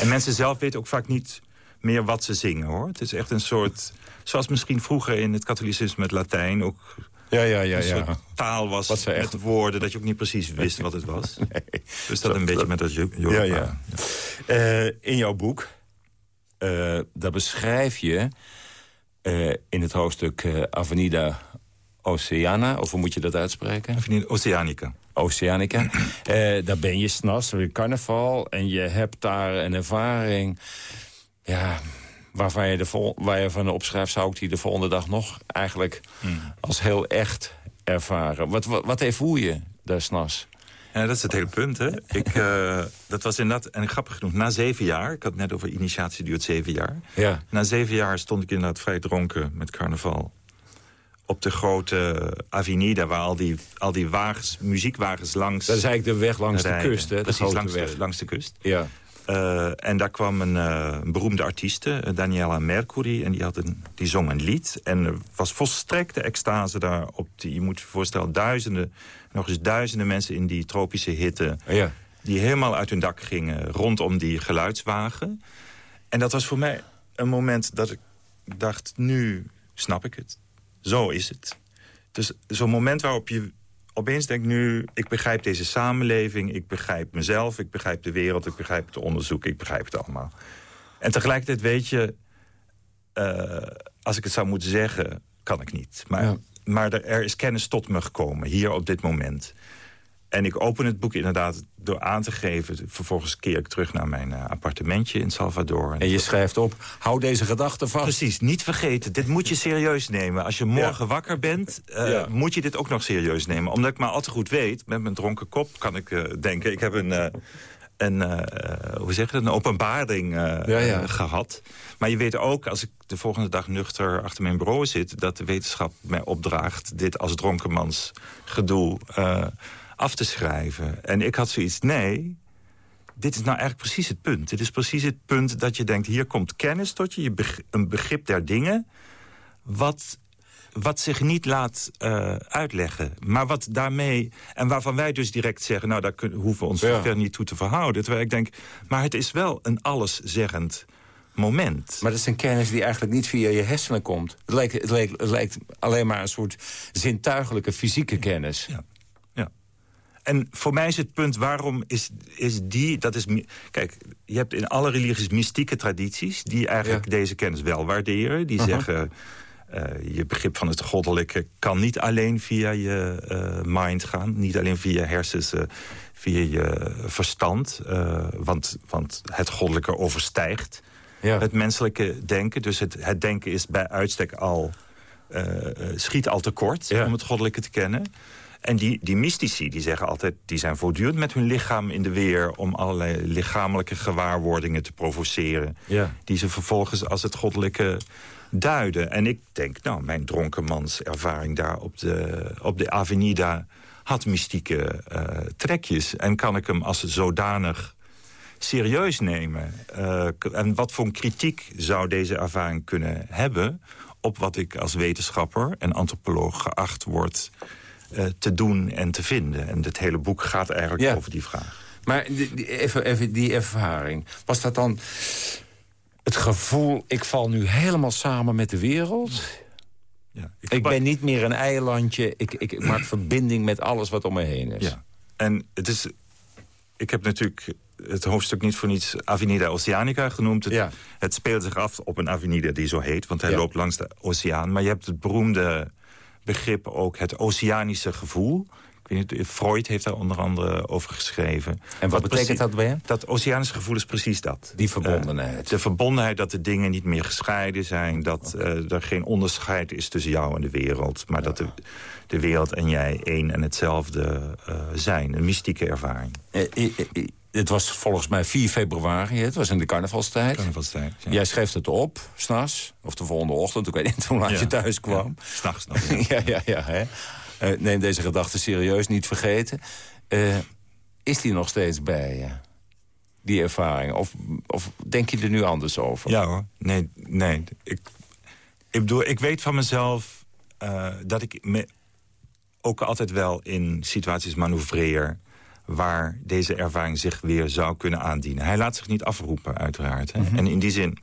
en mensen zelf weten ook vaak niet meer wat ze zingen, hoor. Het is echt een soort... Zoals misschien vroeger in het katholicisme met Latijn... ook ja, ja, ja, ja. taal was wat echt... met woorden dat je ook niet precies wist wat het was. nee. Dus dat, een beetje met dat Europa. Ja, ja. Uh, in jouw boek, uh, daar beschrijf je uh, in het hoofdstuk Avenida Oceana, of hoe moet je dat uitspreken? Avenida Oceanica. Oceanica. daar ben je s'nachts, carnaval, en je hebt daar een ervaring... Ja, waarvan je, de vol, waar je van opschrijft... zou ik die de volgende dag nog eigenlijk hmm. als heel echt ervaren. Wat, wat, wat ervoer je daar s'nachts? Ja, dat is het hele punt. Hè? Ik, uh, dat was inderdaad, en grappig genoeg, na zeven jaar... ik had het net over initiatie duurt zeven jaar. Ja. Na zeven jaar stond ik inderdaad vrij dronken met carnaval op de grote avenida waar al die, al die wagens, muziekwagens langs... Dat is eigenlijk de weg langs de kust, hè? Precies, langs de, langs de kust. Ja. Uh, en daar kwam een, uh, een beroemde artieste, uh, Daniela Mercury... en die, had een, die zong een lied. En er was volstrekte extase daar. Op die, je moet je voorstellen, duizenden, nog eens duizenden mensen... in die tropische hitte, ja. die helemaal uit hun dak gingen... rondom die geluidswagen. En dat was voor mij een moment dat ik dacht, nu snap ik het. Zo is het. Dus zo'n moment waarop je opeens denk nu, ik begrijp deze samenleving... ik begrijp mezelf, ik begrijp de wereld, ik begrijp het onderzoek... ik begrijp het allemaal. En tegelijkertijd weet je... Uh, als ik het zou moeten zeggen, kan ik niet. Maar, ja. maar er, er, is kennis tot me gekomen, hier op dit moment. En ik open het boek inderdaad door aan te geven. Vervolgens keer ik terug naar mijn uh, appartementje in Salvador. En, en je schrijft op, hou deze gedachte vast. Precies, niet vergeten. Dit moet je serieus nemen. Als je morgen ja. wakker bent, uh, ja. moet je dit ook nog serieus nemen. Omdat ik maar al te goed weet, met mijn dronken kop kan ik uh, denken... ik heb een, een, hoe zeg je dat, een openbaring ja, gehad. Maar je weet ook, als ik de volgende dag nuchter achter mijn bureau zit... dat de wetenschap mij opdraagt dit als dronkenmans gedoe af te schrijven. En ik had zoiets, nee, dit is nou eigenlijk precies het punt. Dit is precies het punt dat je denkt, hier komt kennis tot je, je beg een begrip der dingen... wat, wat zich niet laat uh, uitleggen. Maar wat daarmee, en waarvan wij dus direct zeggen... nou, daar kunnen, hoeven we ons ja. ver niet toe te verhouden. Terwijl ik denk, maar het is wel een alleszeggend moment. Maar dat is een kennis die eigenlijk niet via je hersenen komt. Het lijkt, het lijkt, het lijkt alleen maar een soort zintuigelijke fysieke kennis. Ja en voor mij is het punt, waarom is, is die... Dat is, kijk, je hebt in alle religies mystieke tradities... die eigenlijk ja. deze kennis wel waarderen. Die uh -huh. zeggen, uh, je begrip van het goddelijke... kan niet alleen via je uh, mind gaan. Niet alleen via je hersens, via je verstand. want, want het goddelijke overstijgt ja. het menselijke denken. Dus het, het denken is bij uitstek al... schiet al tekort ja. om het goddelijke te kennen... En die, die mystici die zeggen altijd, die zijn voortdurend met hun lichaam in de weer... om allerlei lichamelijke gewaarwordingen te provoceren. Ja. Die ze vervolgens als het goddelijke duiden. En ik denk, nou, mijn dronkenmans ervaring daar op de, op de Avenida... had mystieke uh, trekjes. En kan ik hem als zodanig serieus nemen? Uh, en wat voor een kritiek zou deze ervaring kunnen hebben... op wat ik als wetenschapper en antropoloog geacht word te doen en te vinden. En het hele boek gaat eigenlijk ja. over die vraag. Maar die, die, even, even die ervaring. Was dat dan het gevoel... ik val nu helemaal samen met de wereld... Ja, ik, ik ben niet meer een eilandje. Ik, ik, ik maak verbinding met alles wat om me heen is. Ja. En het is... Ik heb natuurlijk het hoofdstuk niet voor niets Avenida Oceanica genoemd. Het, Ja. het speelt zich af op een avenida die zo heet, want hij Ja. loopt langs de oceaan. Maar je hebt het beroemde begrip ook het oceanische gevoel. Ik weet niet, Freud heeft daar onder andere over geschreven. En wat betekent dat bij hem? Dat oceanische gevoel is precies dat. Die verbondenheid. Eh, de verbondenheid dat de dingen niet meer gescheiden zijn. Dat eh, er geen onderscheid is tussen jou en de wereld. Maar dat de, de wereld en jij één en hetzelfde eh, zijn. Een mystieke ervaring. Het was volgens mij 4 februari, het was in de carnavalstijd. Carnavalstijd, ja. Jij schreef het op, s'nachts, of de volgende ochtend. Ik weet niet hoe laat Ja. je thuis kwam. S'nachts nog. ja. Ja, ja, ja. Hè? Eh, neem deze gedachte serieus, niet vergeten. Eh, is die nog steeds bij je? Die ervaring? Of, of denk je er nu anders over? Ja hoor. Nee, nee. Ik, ik bedoel, ik weet van mezelf eh, dat ik me ook altijd wel in situaties manoeuvreer waar deze ervaring zich weer zou kunnen aandienen. Hij laat zich niet afroepen, uiteraard. Hè? En in die zin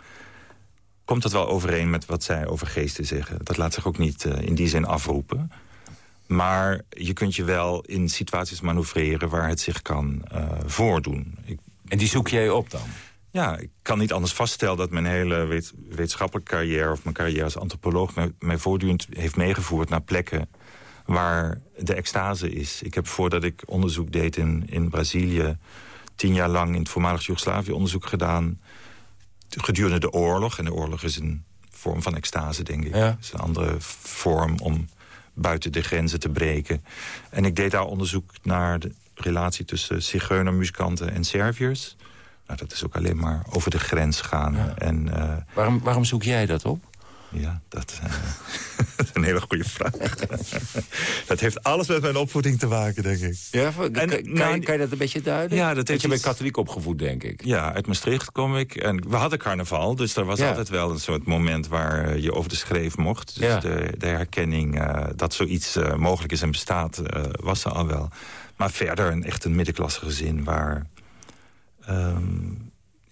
komt dat wel overeen met wat zij over geesten zeggen. Dat laat zich ook niet eh, in die zin afroepen. Maar je kunt je wel in situaties manoeuvreren waar het zich kan eh, voordoen. Ik, En die zoek jij op dan? ja, ik kan niet anders vaststellen dat mijn hele weet- wetenschappelijke carrière... of mijn carrière als antropoloog mij, mij voortdurend heeft meegevoerd naar plekken waar de extase is. Ik heb voordat ik onderzoek deed in, in Brazilië... tien jaar lang in het voormalig Joegoslavië onderzoek gedaan... gedurende de oorlog. En de oorlog is een vorm van extase, denk ik. Ja. Het is een andere vorm om buiten de grenzen te breken. En ik deed daar onderzoek naar de relatie tussen zigeunermuzikanten en Serviërs. Nou, dat is ook alleen maar over de grens gaan. En eh, Waarom, waarom zoek jij dat op? Ja, dat, eh, dat is een hele goede vraag. dat heeft alles met mijn opvoeding te maken, denk ik. Ja, kan, En, kan, nou, je, kan je dat een beetje duiden? Ja, dat heeft je bent katholiek opgevoed, denk ik. Ja, uit Maastricht kom ik. En we hadden carnaval, dus er was Ja. altijd wel een soort moment waar eh, je over de schreef mocht. Dus Ja. de, de herkenning eh, dat zoiets eh, mogelijk is en bestaat, eh, was er al wel. Maar verder een echt een middenklasse gezin waar... ehm,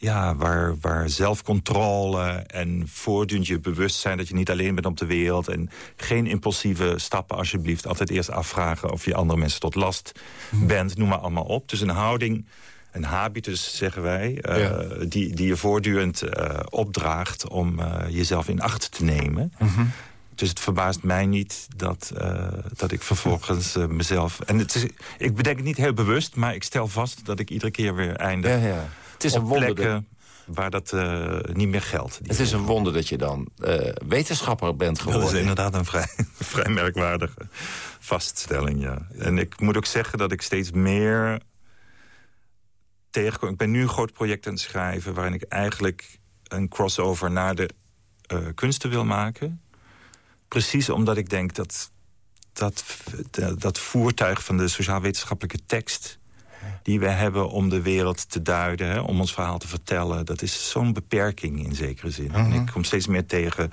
ja, waar, waar zelfcontrole en voortdurend je bewust zijn dat je niet alleen bent op de wereld. En geen impulsieve stappen alsjeblieft. Altijd eerst afvragen of je andere mensen tot last bent. Noem maar allemaal op. Dus een houding, een habitus zeggen wij. eh, Ja. die, die je voortdurend eh, opdraagt om eh, jezelf in acht te nemen. Dus het verbaast mij niet dat, dat ik vervolgens mezelf... En het is, ik bedenk het niet heel bewust, maar ik stel vast dat ik iedere keer weer eindig Ja, ja. Het is een wonder waar dat eh, niet meer geldt. Het is een wonder dat je dan eh, wetenschapper bent Dat is geworden. inderdaad een vrij, vrij merkwaardige vaststelling, ja. En ik moet ook zeggen dat ik steeds meer tegenkom. Ik ben nu een groot project aan het schrijven... waarin ik eigenlijk een crossover naar de eh, kunsten wil maken. Precies omdat ik denk dat dat, dat voertuig van de sociaal-wetenschappelijke tekst die we hebben om de wereld te duiden, hè, om ons verhaal te vertellen... dat is zo'n beperking in zekere zin. En ik kom steeds meer tegen...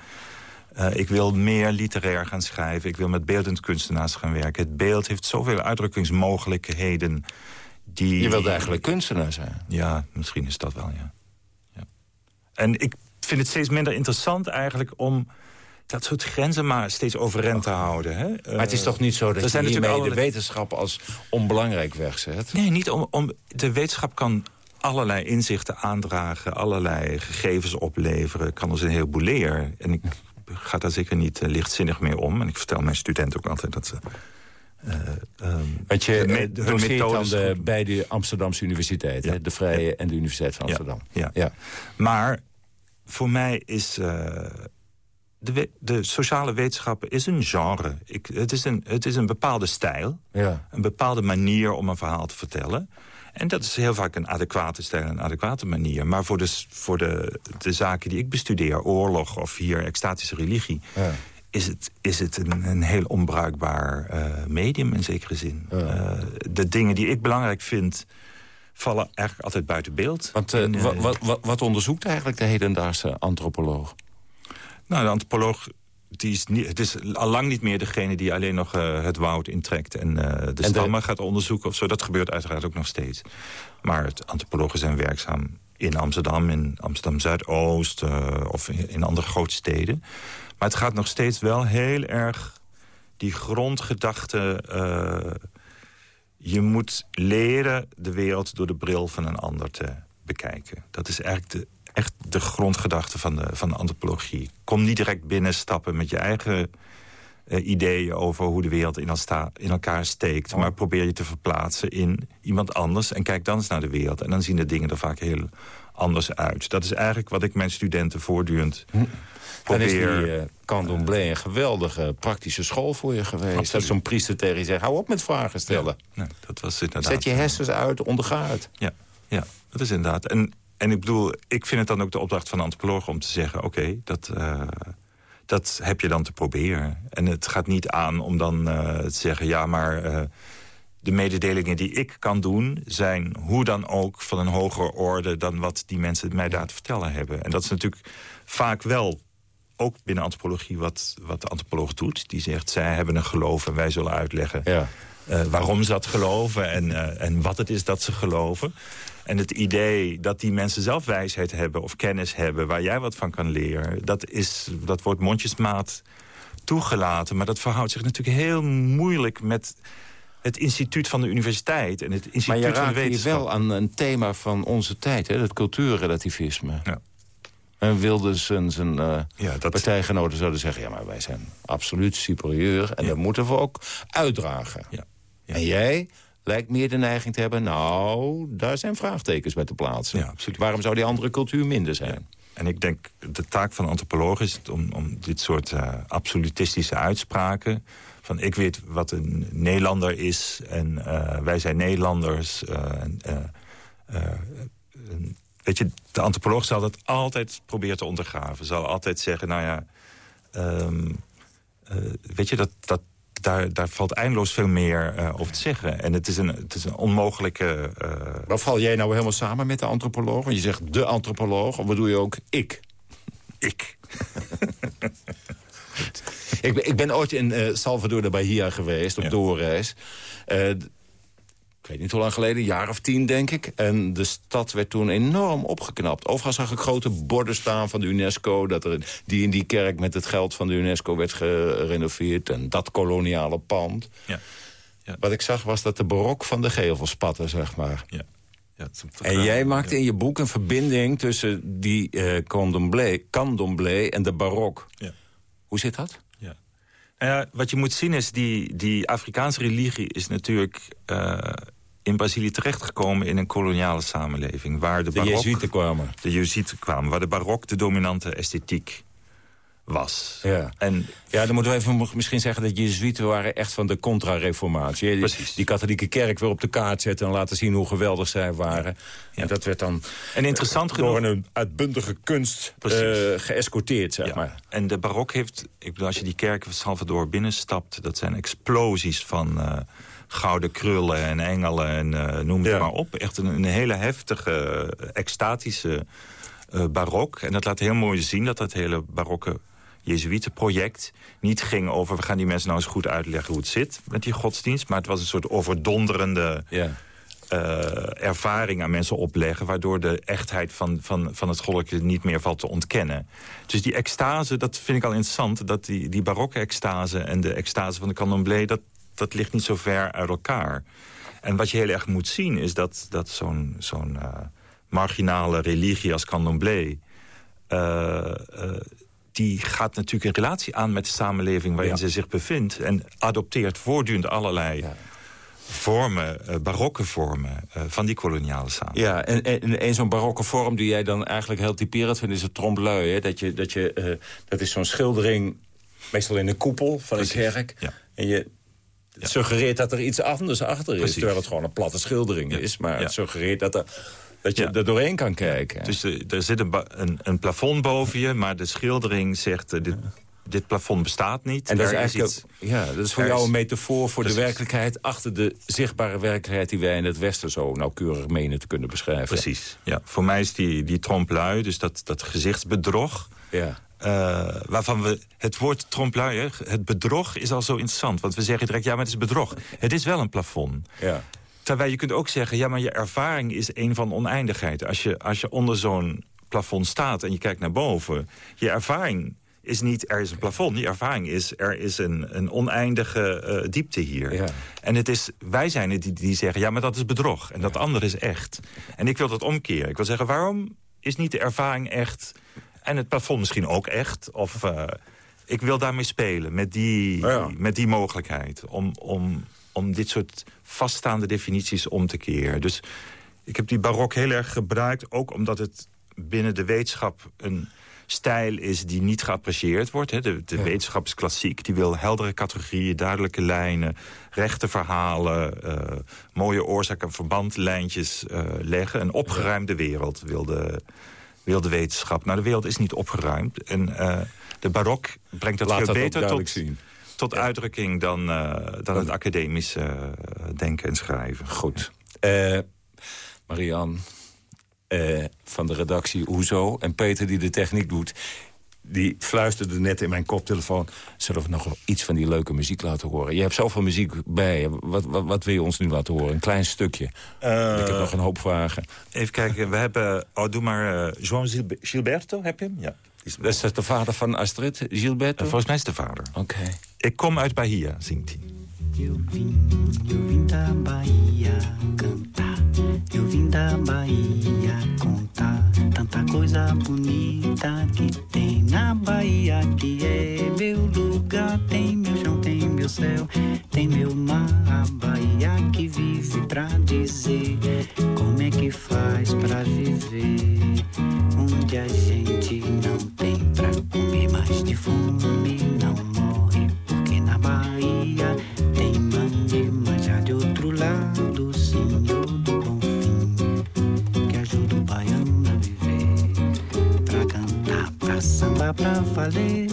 eh, ik wil meer literair gaan schrijven. Ik wil met beeldend kunstenaars gaan werken. Het beeld heeft zoveel uitdrukkingsmogelijkheden. Die... Je wilde eigenlijk kunstenaar zijn. Ja, misschien is dat wel, ja. ja. En ik vind het steeds minder interessant eigenlijk om dat soort grenzen maar steeds overeind te houden. Hè? Maar het is toch niet zo dat je hiermee de wetenschap als onbelangrijk wegzet? Nee, niet om, om... De wetenschap kan allerlei inzichten aandragen... allerlei gegevens opleveren. Kan ons een heleboel leren. En ik ga daar zeker niet eh, lichtzinnig mee om. En ik vertel mijn studenten ook altijd dat ze... eh, ehm, Want je hun me- eh, doseert aan de, bij de Amsterdamse Universiteit. Ja. Hè? De Vrije en de Universiteit van Amsterdam. ja. ja. Maar voor mij is... de, de sociale wetenschappen is een genre. Ik, het, is een, het is een bepaalde stijl. Ja. Een bepaalde manier om een verhaal te vertellen. En dat is heel vaak een adequate stijl, een adequate manier. Maar voor de, voor de, de zaken die ik bestudeer, oorlog of hier extatische religie... Ja. is het, is het een, een heel onbruikbaar eh, medium in zekere zin. Eh, de dingen die ik belangrijk vind, vallen eigenlijk altijd buiten beeld. Want eh, En, eh, wa- wa- wa- wat onderzoekt eigenlijk de hedendaagse antropoloog? Nou, de antropoloog die is niet, het is al lang niet meer degene die alleen nog eh, het woud intrekt... en eh, de de- stammen gaat onderzoeken of zo. Dat gebeurt uiteraard ook nog steeds. Maar het antropologen zijn werkzaam in Amsterdam, in Amsterdam-Zuidoost... eh, of in, in andere grote steden. Maar het gaat nog steeds wel heel erg die grondgedachte... je moet leren de wereld door de bril van een ander te bekijken. Dat is eigenlijk de, echt de grondgedachte van de, van de antropologie. Kom niet direct binnenstappen met je eigen eh, ideeën over hoe de wereld in, in elkaar steekt. Maar probeer je te verplaatsen in iemand anders en kijk dan eens naar de wereld. En dan zien de dingen er vaak heel anders uit. Dat is eigenlijk wat ik mijn studenten voortdurend Dan is probeer... die uh, Candon Blay een geweldige praktische school voor je geweest. Dat zo'n priester tegen je zegt, hou op met vragen stellen. Dat was inderdaad... Zet je hersens uit, onderga het. Ja, ja, dat is inderdaad. En, en ik bedoel, ik vind het dan ook de opdracht van de antropoloog om te zeggen... oké, dat, eh, dat heb je dan te proberen. En het gaat niet aan om dan eh, te zeggen... ja, maar eh, de mededelingen die ik kan doen... zijn hoe dan ook van een hogere orde... dan wat die mensen mij daar te vertellen hebben. En dat is natuurlijk vaak wel ook binnen antropologie wat, wat de antropoloog doet. Die zegt, zij hebben een geloof en wij zullen uitleggen... Ja. Waarom ze dat geloven en, en wat het is dat ze geloven. En het idee dat die mensen zelf wijsheid hebben of kennis hebben... waar jij wat van kan leren, dat, is, dat wordt mondjesmaat toegelaten. Maar dat verhoudt zich natuurlijk heel moeilijk met het instituut van de universiteit... en het instituut maar je van de raakt hier wetenschap. wel aan een thema van onze tijd, hè? het cultuurrelativisme. Ja. En wilde zijn, zijn uh, Ja, dat- partijgenoten zouden zeggen... ja, maar wij zijn absoluut superieur en dat moeten we ook uitdragen. En jij lijkt meer de neiging te hebben... nou, daar zijn vraagtekens bij te plaatsen. Ja, absoluut. Waarom zou die andere cultuur minder zijn? En ik denk, de taak van een antropoloog is om, om dit soort eh, absolutistische uitspraken... van ik weet wat een Nederlander is en eh, wij zijn Nederlanders... eh, en, weet je, de antropoloog zal dat altijd proberen te ondergraven. Zal altijd zeggen, nou ja... ehm, eh, weet je, dat, dat, daar, daar valt eindeloos veel meer eh, over te zeggen. En het is een, het is een onmogelijke... eh, Maar val jij nou helemaal samen met de antropoloog? Want je zegt de antropoloog, of bedoel je ook ik? ik. Ik ben, ik ben ooit in eh, Salvador de Bahia geweest, op Ja. doorreis. Ik weet niet hoe lang geleden, een jaar of tien denk ik. En de stad werd toen enorm opgeknapt. Overigens zag ik grote borden staan van de UNESCO... dat er die in die kerk met het geld van de UNESCO werd gerenoveerd... en dat koloniale pand. Ja. Ja. Wat ik zag was dat de barok van de gevel spatte, zeg maar. Ja. Ja, En jij maakte in je boek een verbinding tussen die eh candomblé, candomblé en de barok. Ja. Hoe zit dat? Ja. Nou ja, wat je moet zien is, die, die Afrikaanse religie is natuurlijk eh, in Brazilië terechtgekomen in een koloniale samenleving. Waar de, De barok, Jezuïeten kwamen. de Jezuïeten kwamen, waar de barok de dominante esthetiek was. Ja. En Ja, dan moeten we even misschien zeggen dat Jezuïeten waren echt van de contra-reformatie. Die, Precies. die katholieke kerk weer op de kaart zetten en laten zien hoe geweldig zij waren. En dat werd dan En interessant door genoeg... een uitbundige kunst eh geëscorteerd, zeg Ja. maar. En de barok heeft, ik bedoel, als je die kerk van Salvador binnenstapt... dat zijn explosies van eh, gouden krullen en engelen en eh, noem het Ja. maar op. Echt een, een hele heftige, eh, extatische eh, barok. En dat laat heel mooi zien dat dat hele barokke Jezuïetenproject niet ging over... we gaan die mensen nou eens goed uitleggen hoe het zit met die godsdienst... maar het was een soort overdonderende Ja. ervaring aan mensen opleggen... waardoor de echtheid van, van, van het goddelijke niet meer valt te ontkennen. Dus die extase, dat vind ik al interessant... dat die, die barokke extase en de extase van de candomblé... dat, dat ligt niet zo ver uit elkaar. En wat je heel erg moet zien is dat, dat zo'n zo'n eh, marginale religie als candomblé... eh, eh, die gaat natuurlijk een relatie aan met de samenleving waarin Ja. ze zich bevindt... en adopteert voortdurend allerlei vormen, barokke vormen van die koloniale samenleving. Ja, en, en, en zo'n barokke vorm die jij dan eigenlijk heel typerend vindt... is het hè? Dat, je, dat, je, dat is zo'n schildering, meestal in een koepel van Precies, een kerk. ja. En je het suggereert dat er iets anders achter is. Precies. Terwijl het gewoon een platte schildering is. Maar het suggereert dat, er, dat je Ja. er doorheen kan kijken. Dus er, er zit een, een, een plafond boven je, maar de schildering zegt... eh, dit, dit plafond bestaat niet. en dat is eigenlijk iets- ja, dat is voor jou is- een metafoor voor de werkelijkheid... achter de zichtbare werkelijkheid die wij in het Westen zo nauwkeurig menen te kunnen beschrijven. Precies, ja. Voor mij is die, die trompe-l'œil, dus dat, dat gezichtsbedrog... Ja. Eh, waarvan we het woord trompe-l'œil, hè, het bedrog is al zo interessant. Want we zeggen direct, ja, maar het is bedrog. Het is wel een plafond. Ja. Terwijl je kunt ook zeggen, ja, maar je ervaring is een van oneindigheid. Als je, als je onder zo'n plafond staat en je kijkt naar boven... je ervaring is niet er is een plafond. Die ervaring is er is een, een oneindige eh, diepte hier. Ja. En het is, wij zijn het die, die zeggen, ja, maar dat is bedrog. En dat andere is echt. En ik wil dat omkeren. Ik wil zeggen, waarom is niet de ervaring echt... en het plafond misschien ook echt? Of eh, ik wil daarmee spelen, met die, Ja. met die mogelijkheid. Om, om, om dit soort vaststaande definities om te keren. Dus ik heb die barok heel erg gebruikt. Ook omdat het binnen de wetenschap een stijl is die niet geapprecieerd wordt. Hè. De, de wetenschap is klassiek. Die wil heldere categorieën, duidelijke lijnen... rechte verhalen, eh, mooie oorzaak- en verbandlijntjes eh, leggen. Een opgeruimde wereld wil de, wil de wetenschap. Nou, de wereld is niet opgeruimd. En eh, de barok brengt dat Laat veel dat beter tot, zien. tot uitdrukking... dan, eh, dan het academische eh, denken en schrijven. Goed. Marianne van de redactie Hoezo en Peter die de techniek doet... die fluisterde net in mijn koptelefoon... zullen we nog wel iets van die leuke muziek laten horen? Je hebt zoveel muziek bij je. Wat, wat, wat wil je ons nu laten horen? Een klein stukje. Ik heb nog een hoop vragen. Even kijken, we hebben... Oh, doe maar eh João Gilbe- Gilberto, heb je hem? Ja. Dat is de vader van Astrid, Gilberto? Eh, volgens mij is de vader. Oké. Ik kom uit Bahia, zingt hij. Eu vim, eu vim da Bahia cantar. Eu vim da Bahia contar tanta coisa bonita que tem na Bahia, que é meu lugar. Tem meu chão, tem meu céu, tem meu mar. A Bahia que vive pra dizer como é que faz pra viver. Onde a gente não tem pra comer, mas de fome não morre. Porque na Bahia Valley.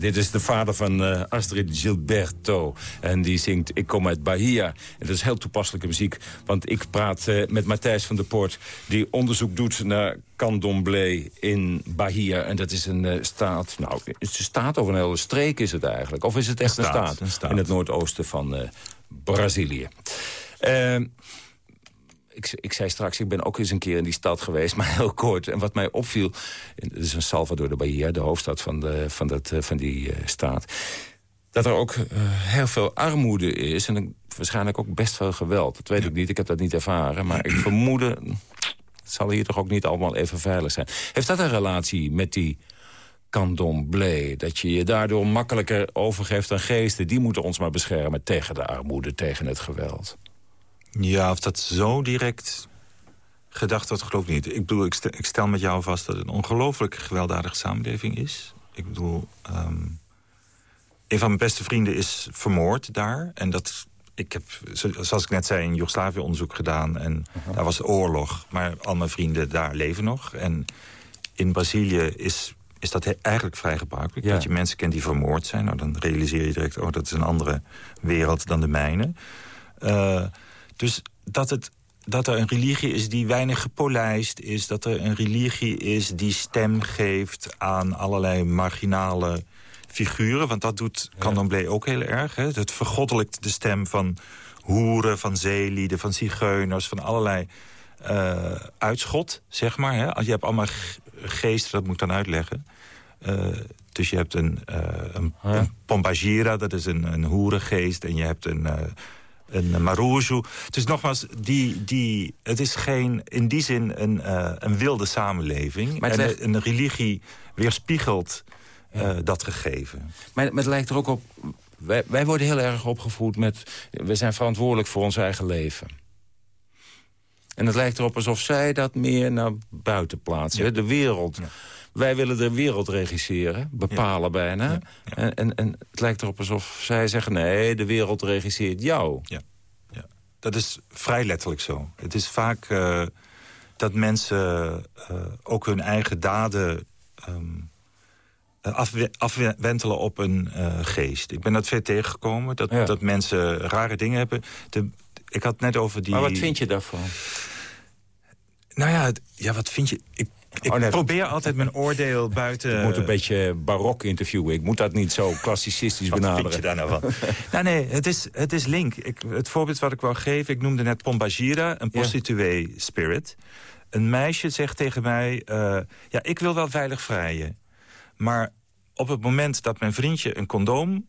Dit is de vader van eh, Astrid Gilberto. En die zingt Ik kom uit Bahia. En dat is heel toepasselijke muziek. Want ik praat eh, met Matthijs van der Poort... die onderzoek doet naar Candomblé in Bahia. En dat is een eh, staat... Nou, het is een staat of een hele streek is het eigenlijk? Of is het echt een, staat, staat, een staat. in het noordoosten van Brazilië? Ik, ik zei straks, ik ben ook eens een keer in die stad geweest, maar heel kort. En wat mij opviel, het is een Salvador de Bahia, de hoofdstad van, de, van, dat, eh, van die eh, staat... dat er ook eh, heel veel armoede is en dan waarschijnlijk ook best veel geweld. Dat weet ik niet, ik heb dat niet ervaren, maar ik vermoedde... het zal hier toch ook niet allemaal even veilig zijn. Heeft dat een relatie met die candomblé? Dat je je daardoor makkelijker overgeeft aan geesten... die moeten ons maar beschermen tegen de armoede, tegen het geweld. Ja, of dat zo direct gedacht wordt, geloof ik niet. Ik bedoel, ik stel, ik stel met jou vast dat het een ongelooflijk gewelddadige samenleving is. Ik bedoel, ehm, een van mijn beste vrienden is vermoord daar. En dat, ik heb, zo- zoals ik net zei, een Joegoslavië-onderzoek gedaan. En daar was oorlog, maar al mijn vrienden daar leven nog. En in Brazilië is, is dat eigenlijk vrij gebruikelijk. Ja. Dat je mensen kent die vermoord zijn. Nou, dan realiseer je direct, oh, dat is een andere wereld dan de mijne. Eh, dus dat, het, dat er een religie is die weinig gepolijst is... dat er een religie is die stem geeft aan allerlei marginale figuren. Want dat doet Candomblé ook heel erg. Hè? Het vergoddelijkt de stem van hoeren, van zeelieden, van zigeuners... van allerlei eh, uitschot, zeg maar. Hè? Je hebt allemaal ge- geesten, dat moet ik dan uitleggen... Eh, dus je hebt een, eh, een, Ja. een Pombagira, dat is een, een hoerengeest. En je hebt een, een Maruju. Dus nogmaals, die, die, het is geen, in die zin een, eh, een wilde samenleving. Maar en een religie weerspiegelt eh, dat gegeven. Maar, maar het lijkt er ook op... Wij, wij worden heel erg opgevoed met... We zijn verantwoordelijk voor ons eigen leven. En het lijkt erop alsof zij dat meer naar buiten plaatsen. De wereld. Wij willen de wereld regisseren, bepalen bijna. En, en, en het lijkt erop alsof zij zeggen... nee, de wereld regisseert jou. Ja, ja. dat is vrij letterlijk zo. Het is vaak eh, dat mensen eh, ook hun eigen daden ehm, eh, afwe- afwentelen op een eh, geest. Ik ben dat veel tegengekomen, dat, dat mensen rare dingen hebben. De, ik had net over die... Maar wat vind je daarvan? Nou ja, ja wat vind je... Ik, ik Oh, nee. probeer altijd mijn oordeel buiten... Ik moet een beetje barok interviewen. Ik moet dat niet zo klassicistisch Wat benaderen. vind je daar nou van? nou nee, het is, het is link. Ik, het voorbeeld wat ik wou geven, ik noemde net Pombagira, een Ja. prostituee spirit. Een meisje zegt tegen mij, eh, ja, ik wil wel veilig vrijen. Maar op het moment dat mijn vriendje een condoom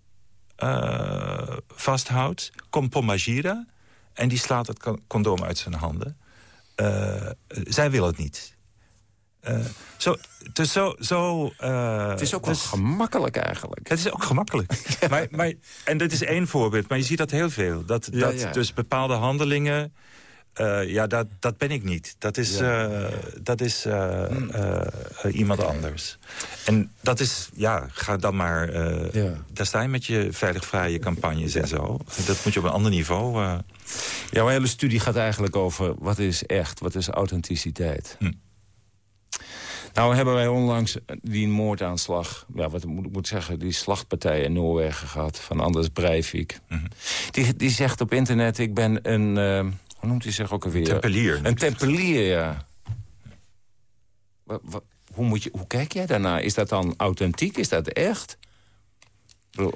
eh, vasthoudt... komt Pombagira en die slaat het con- condoom uit zijn handen. Eh, zij wil het niet. Eh, zo, dus zo... zo eh, Het is ook wel dus- gemakkelijk eigenlijk. het is ook gemakkelijk. maar, maar, en dit is één voorbeeld, maar je ziet dat heel veel. Dat, Ja, dat ja. dus bepaalde handelingen... eh, ja, dat, dat ben ik niet. Dat is, eh, dat is eh, eh, eh, iemand anders. En dat is, ja, ga dan maar... eh, Ja. Daar sta je met je veilig vrije campagnes en zo. Dat moet je op een ander niveau... eh, Jouw hele studie gaat eigenlijk over wat is echt, wat is authenticiteit. Hm. Nou hebben wij onlangs die moordaanslag, ja, wat moet ik moet zeggen, die slachtpartij in Noorwegen gehad van Anders Breivik. Mhm. Die, die zegt op internet, ik ben een, eh, hoe noemt hij zich ook alweer? Tempelier. Een tempelier, ja. Hoe, moet je, hoe kijk jij daarnaar? Is dat dan authentiek? Is dat echt? Nou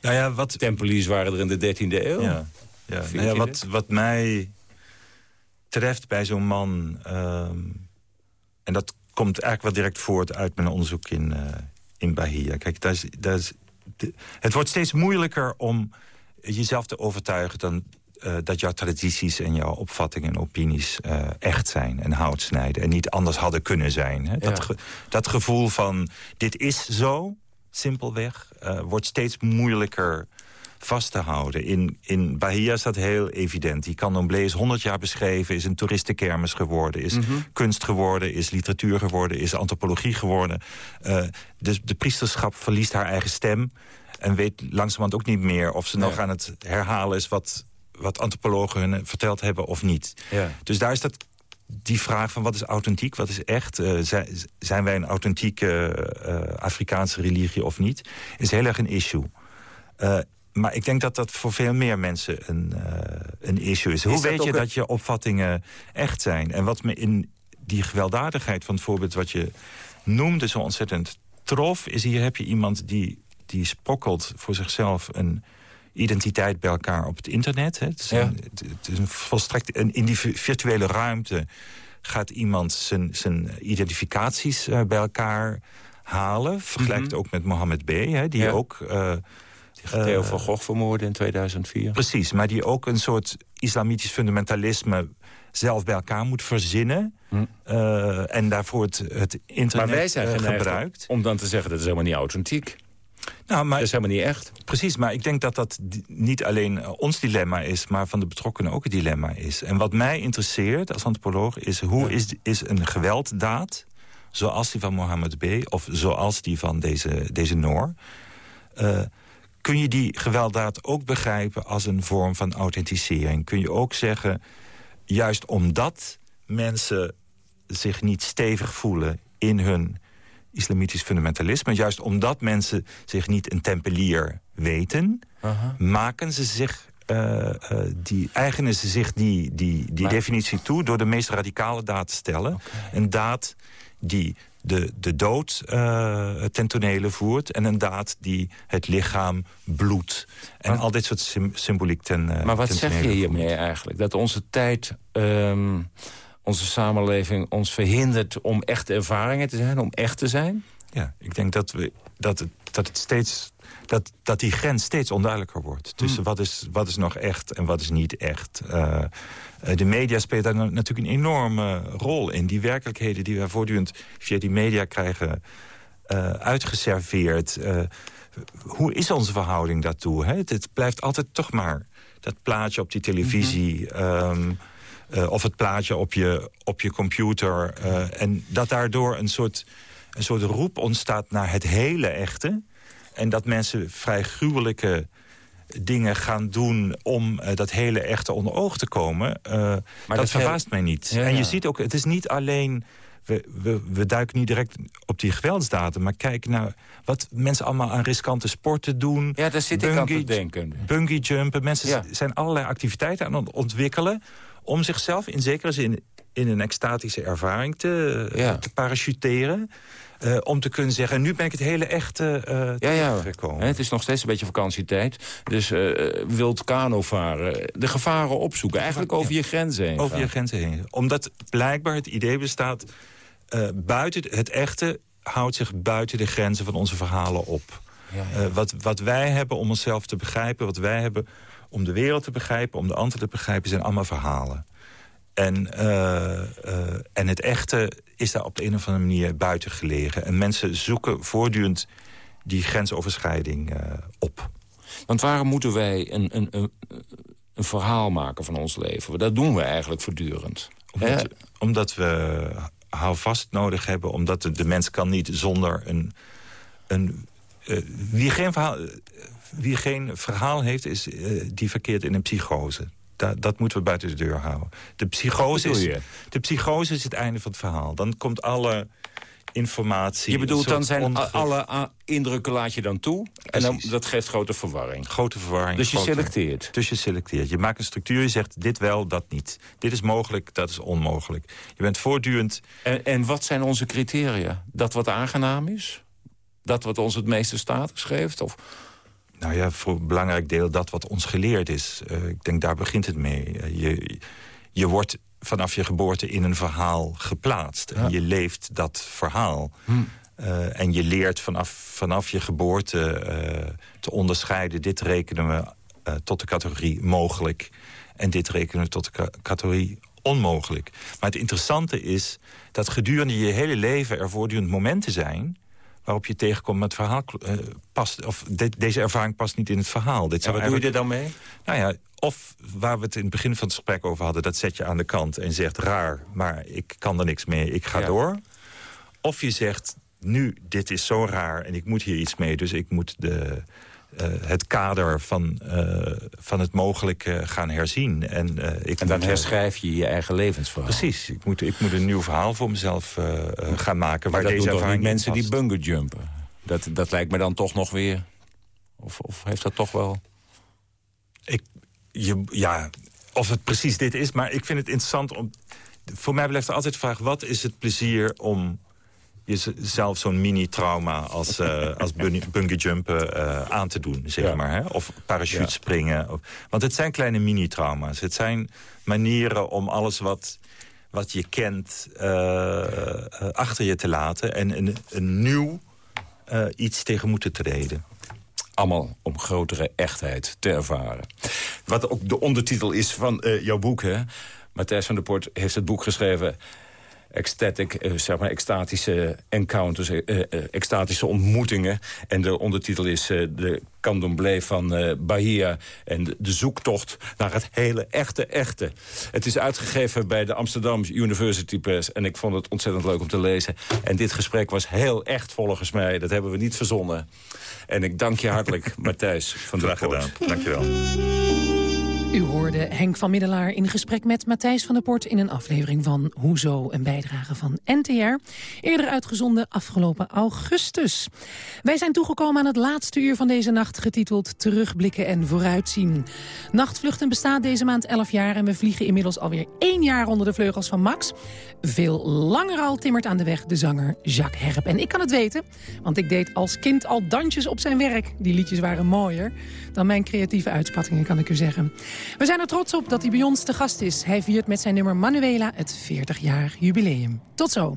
ja, wat, Tempeliers waren er in de 13e eeuw. Ja, ja. Nou ja wat, dit? wat mij treft bij zo'n man... ehm, en dat komt eigenlijk wel direct voort uit mijn onderzoek in, eh, in Bahia. Kijk, daar is, daar is, de- het wordt steeds moeilijker om jezelf te overtuigen... Dan, eh, dat jouw tradities en jouw opvattingen en opinies eh, echt zijn... en hout snijden en niet anders hadden kunnen zijn. Hè? Dat, Ja. ge- dat gevoel van dit is zo, simpelweg, wordt steeds moeilijker vast te houden. In, in Bahia is dat heel evident. Die Candomblé is 100 jaar beschreven, is een toeristenkermis geworden... is kunst geworden, is literatuur geworden, is antropologie geworden. Eh, dus de priesterschap verliest haar eigen stem... en weet langzamerhand ook niet meer of ze nog aan het herhalen is... wat, wat antropologen hun verteld hebben of niet. Ja. Dus daar is dat, die vraag van wat is authentiek, wat is echt... eh, zijn, zijn wij een authentieke eh, Afrikaanse religie of niet... is heel erg een issue. Maar ik denk dat dat voor veel meer mensen een, eh, een issue is. Hoe weet je een- dat je opvattingen echt zijn? En wat me in die gewelddadigheid van het voorbeeld wat je noemde... zo ontzettend trof, is hier heb je iemand die, die sprokkelt voor zichzelf... een identiteit bij elkaar op het internet. Hè. Het, is Ja. een, het, is een volstrekt... Een, in die vi- virtuele ruimte gaat iemand zijn, zijn identificaties eh, bij elkaar halen. Vergelijkt het ook met Mohammed B. Hè, die Ja. ook... eh, Theo eh, van Gogh vermoorden in 2004. Precies, maar die ook een soort islamitisch fundamentalisme zelf bij elkaar moet verzinnen. Hm. eh, en daarvoor het, het internet Maar wij zijn eh, gebruikt. om dan te zeggen dat is helemaal niet authentiek. Nou, maar, Dat is helemaal niet echt. Precies, maar ik denk dat dat niet alleen ons dilemma is... maar van de betrokkenen ook het dilemma is. En wat mij interesseert als antropoloog is... hoe is, is een gewelddaad, zoals die van Mohammed B... of zoals die van deze, deze Noor... kun je die gewelddaad ook begrijpen als een vorm van authenticering? Kun je ook zeggen, juist omdat mensen zich niet stevig voelen in hun islamitisch fundamentalisme... juist omdat mensen zich niet een tempelier weten... maken ze zich, eh, die, eigenen ze zich die, die, die Maar- definitie toe... door de meest radicale daad te stellen. Een daad die de, de dood eh ten tonele voert... en een daad die het lichaam, bloed... en Maar- al dit soort sym- symboliek ten eh, Maar wat ten zeg je hiermee voert. eigenlijk? Dat onze tijd, ehm, onze samenleving ons verhindert om echte ervaringen te zijn, om echt te zijn? Ja, ik denk dat, we, dat, het, dat, het steeds, dat, dat die grens steeds onduidelijker wordt. Tussen wat, is, wat is nog echt en wat is niet echt. Uh, de media speelt daar natuurlijk een enorme rol in. Die werkelijkheden die wij voortdurend via die media krijgen uh, uitgeserveerd. Uh, hoe is onze verhouding daartoe? Hè? Het, blijft altijd toch maar dat plaatje op die televisie... Mm -hmm. um, of het plaatje op je, op je computer. en dat daardoor een soort een soort roep ontstaat naar het hele echte. En dat mensen vrij gruwelijke dingen gaan doen om uh, dat hele echte onder oog te komen. Uh, maar dat, dat verbaast mij niet. Ja, en je ziet ook, het is niet alleen... We, we, we, duiken niet direct op die geweldsdaden... maar kijk naar wat mensen allemaal aan riskante sporten doen. Ja, daar zit bungee, ik aan te denken. Bungee jumpen. Mensen ja. zijn allerlei activiteiten aan het ontwikkelen... om zichzelf in zekere zin in een extatische ervaring te, ja. te parachuteren... Uh, om te kunnen zeggen, nu ben ik het hele echte uh, ja, ja. Het is nog steeds een beetje vakantietijd. Dus uh, wild kano varen, de gevaren opzoeken. Eigenlijk over je grenzen heen Over je grenzen heen. Omdat blijkbaar het idee bestaat... buiten het echte houdt zich buiten de grenzen van onze verhalen op. Ja, ja. wat, wat wij hebben om onszelf te begrijpen, wat wij hebben om de wereld te begrijpen... om de anderen te begrijpen, zijn allemaal verhalen. En, uh, uh, en het echte is daar op de een of andere manier buiten gelegen. En mensen zoeken voortdurend die grensoverschrijding uh, op. Want waarom moeten wij een, een, een, een, verhaal maken van ons leven? Dat doen we eigenlijk voortdurend. Omdat, omdat we houvast nodig hebben. Omdat de, de, mens kan niet zonder een... een wie, geen verhaal, wie geen verhaal heeft, is, die verkeert in een psychose dat, dat moeten we buiten de deur houden. De psychose, is, de psychose is het einde van het verhaal. Dan komt alle informatie... Je bedoelt, dan zijn alle indrukken laat je dan toe. En dan, dat geeft grote verwarring. Grote verwarring. Dus je selecteert. Dus je selecteert. Je maakt een structuur, je zegt dit wel, dat niet. Dit is mogelijk, dat is onmogelijk. Je bent voortdurend... En, en wat zijn onze criteria? Dat wat aangenaam is? Dat wat ons het meeste status geeft? Of... Nou ja, voor een belangrijk deel dat wat ons geleerd is. Uh, ik denk, daar begint het mee. Uh, je, je wordt vanaf je geboorte in een verhaal geplaatst. Ja. En je leeft dat verhaal. Hm. Uh, en je leert vanaf, vanaf je geboorte te onderscheiden... dit rekenen we tot de categorie mogelijk... en dit rekenen we tot de categorie onmogelijk. Maar het interessante is dat gedurende je hele leven... er voortdurend momenten zijn waarop je tegenkomt met het verhaal uh, past. Of de, deze ervaring past niet in het verhaal. Dit wat doe je er dan mee? Nou ja, of waar we het in het begin van het gesprek over hadden... dat zet je aan de kant en zegt raar, maar ik kan er niks mee, ik ga door. Of je zegt, nu, dit is zo raar en ik moet hier iets mee... dus ik moet de, het kader van, uh, van het mogelijke gaan herzien. En, uh, ik en dan herschrijf je je eigen levensverhaal. Precies. Ik moet, ik moet een nieuw verhaal voor mezelf gaan maken. Maar waar dat deze doen niet mensen die bungee jumpen? Dat, dat lijkt me dan toch nog weer... Of, of heeft dat toch wel... Ik, je, ja, of het precies dit is, maar ik vind het interessant om... Voor mij blijft er altijd de vraag, wat is het plezier om jezelf zo'n mini-trauma als, uh, als bungee jumpen uh, aan te doen, zeg maar. Hè? Of parachute springen. Want het zijn kleine mini-trauma's. Het zijn manieren om alles wat, wat je kent uh, achter je te laten... en een, een nieuw iets tegen moeten treden allemaal om grotere echtheid te ervaren. Wat ook de ondertitel is van uh, jouw boek, hè? Matthijs van der Poort heeft het boek geschreven ecstatic, eh, zeg maar, extatische encounters, eh, eh, extatische ontmoetingen. En de ondertitel is de candomblé van Bahia en de, zoektocht naar het hele echte echte. Het is uitgegeven bij de Amsterdam University Press en ik vond het ontzettend leuk om te lezen. En dit gesprek was heel echt volgens mij, dat hebben we niet verzonnen. En ik dank je hartelijk, Matthijs van der. Graag gedaan, dank je wel. U hoorde Henk van Middelaar in gesprek met Matthijs van der Port... in een aflevering van Hoezo, een bijdrage van NTR. Eerder uitgezonden afgelopen augustus. Wij zijn toegekomen aan het laatste uur van deze nacht... getiteld Terugblikken en Vooruitzien. Nachtvluchten bestaat deze maand 11 jaar... en we vliegen inmiddels alweer één jaar onder de vleugels van Max. Veel langer al timmert aan de weg de zanger Jacques Herp. En ik kan het weten, want ik deed als kind al dansjes op zijn werk. Die liedjes waren mooier dan mijn creatieve uitspattingen, kan ik u zeggen. We zijn er trots op dat hij bij ons te gast is. Hij viert met zijn nummer Manuela het 40-jaar jubileum. Tot zo.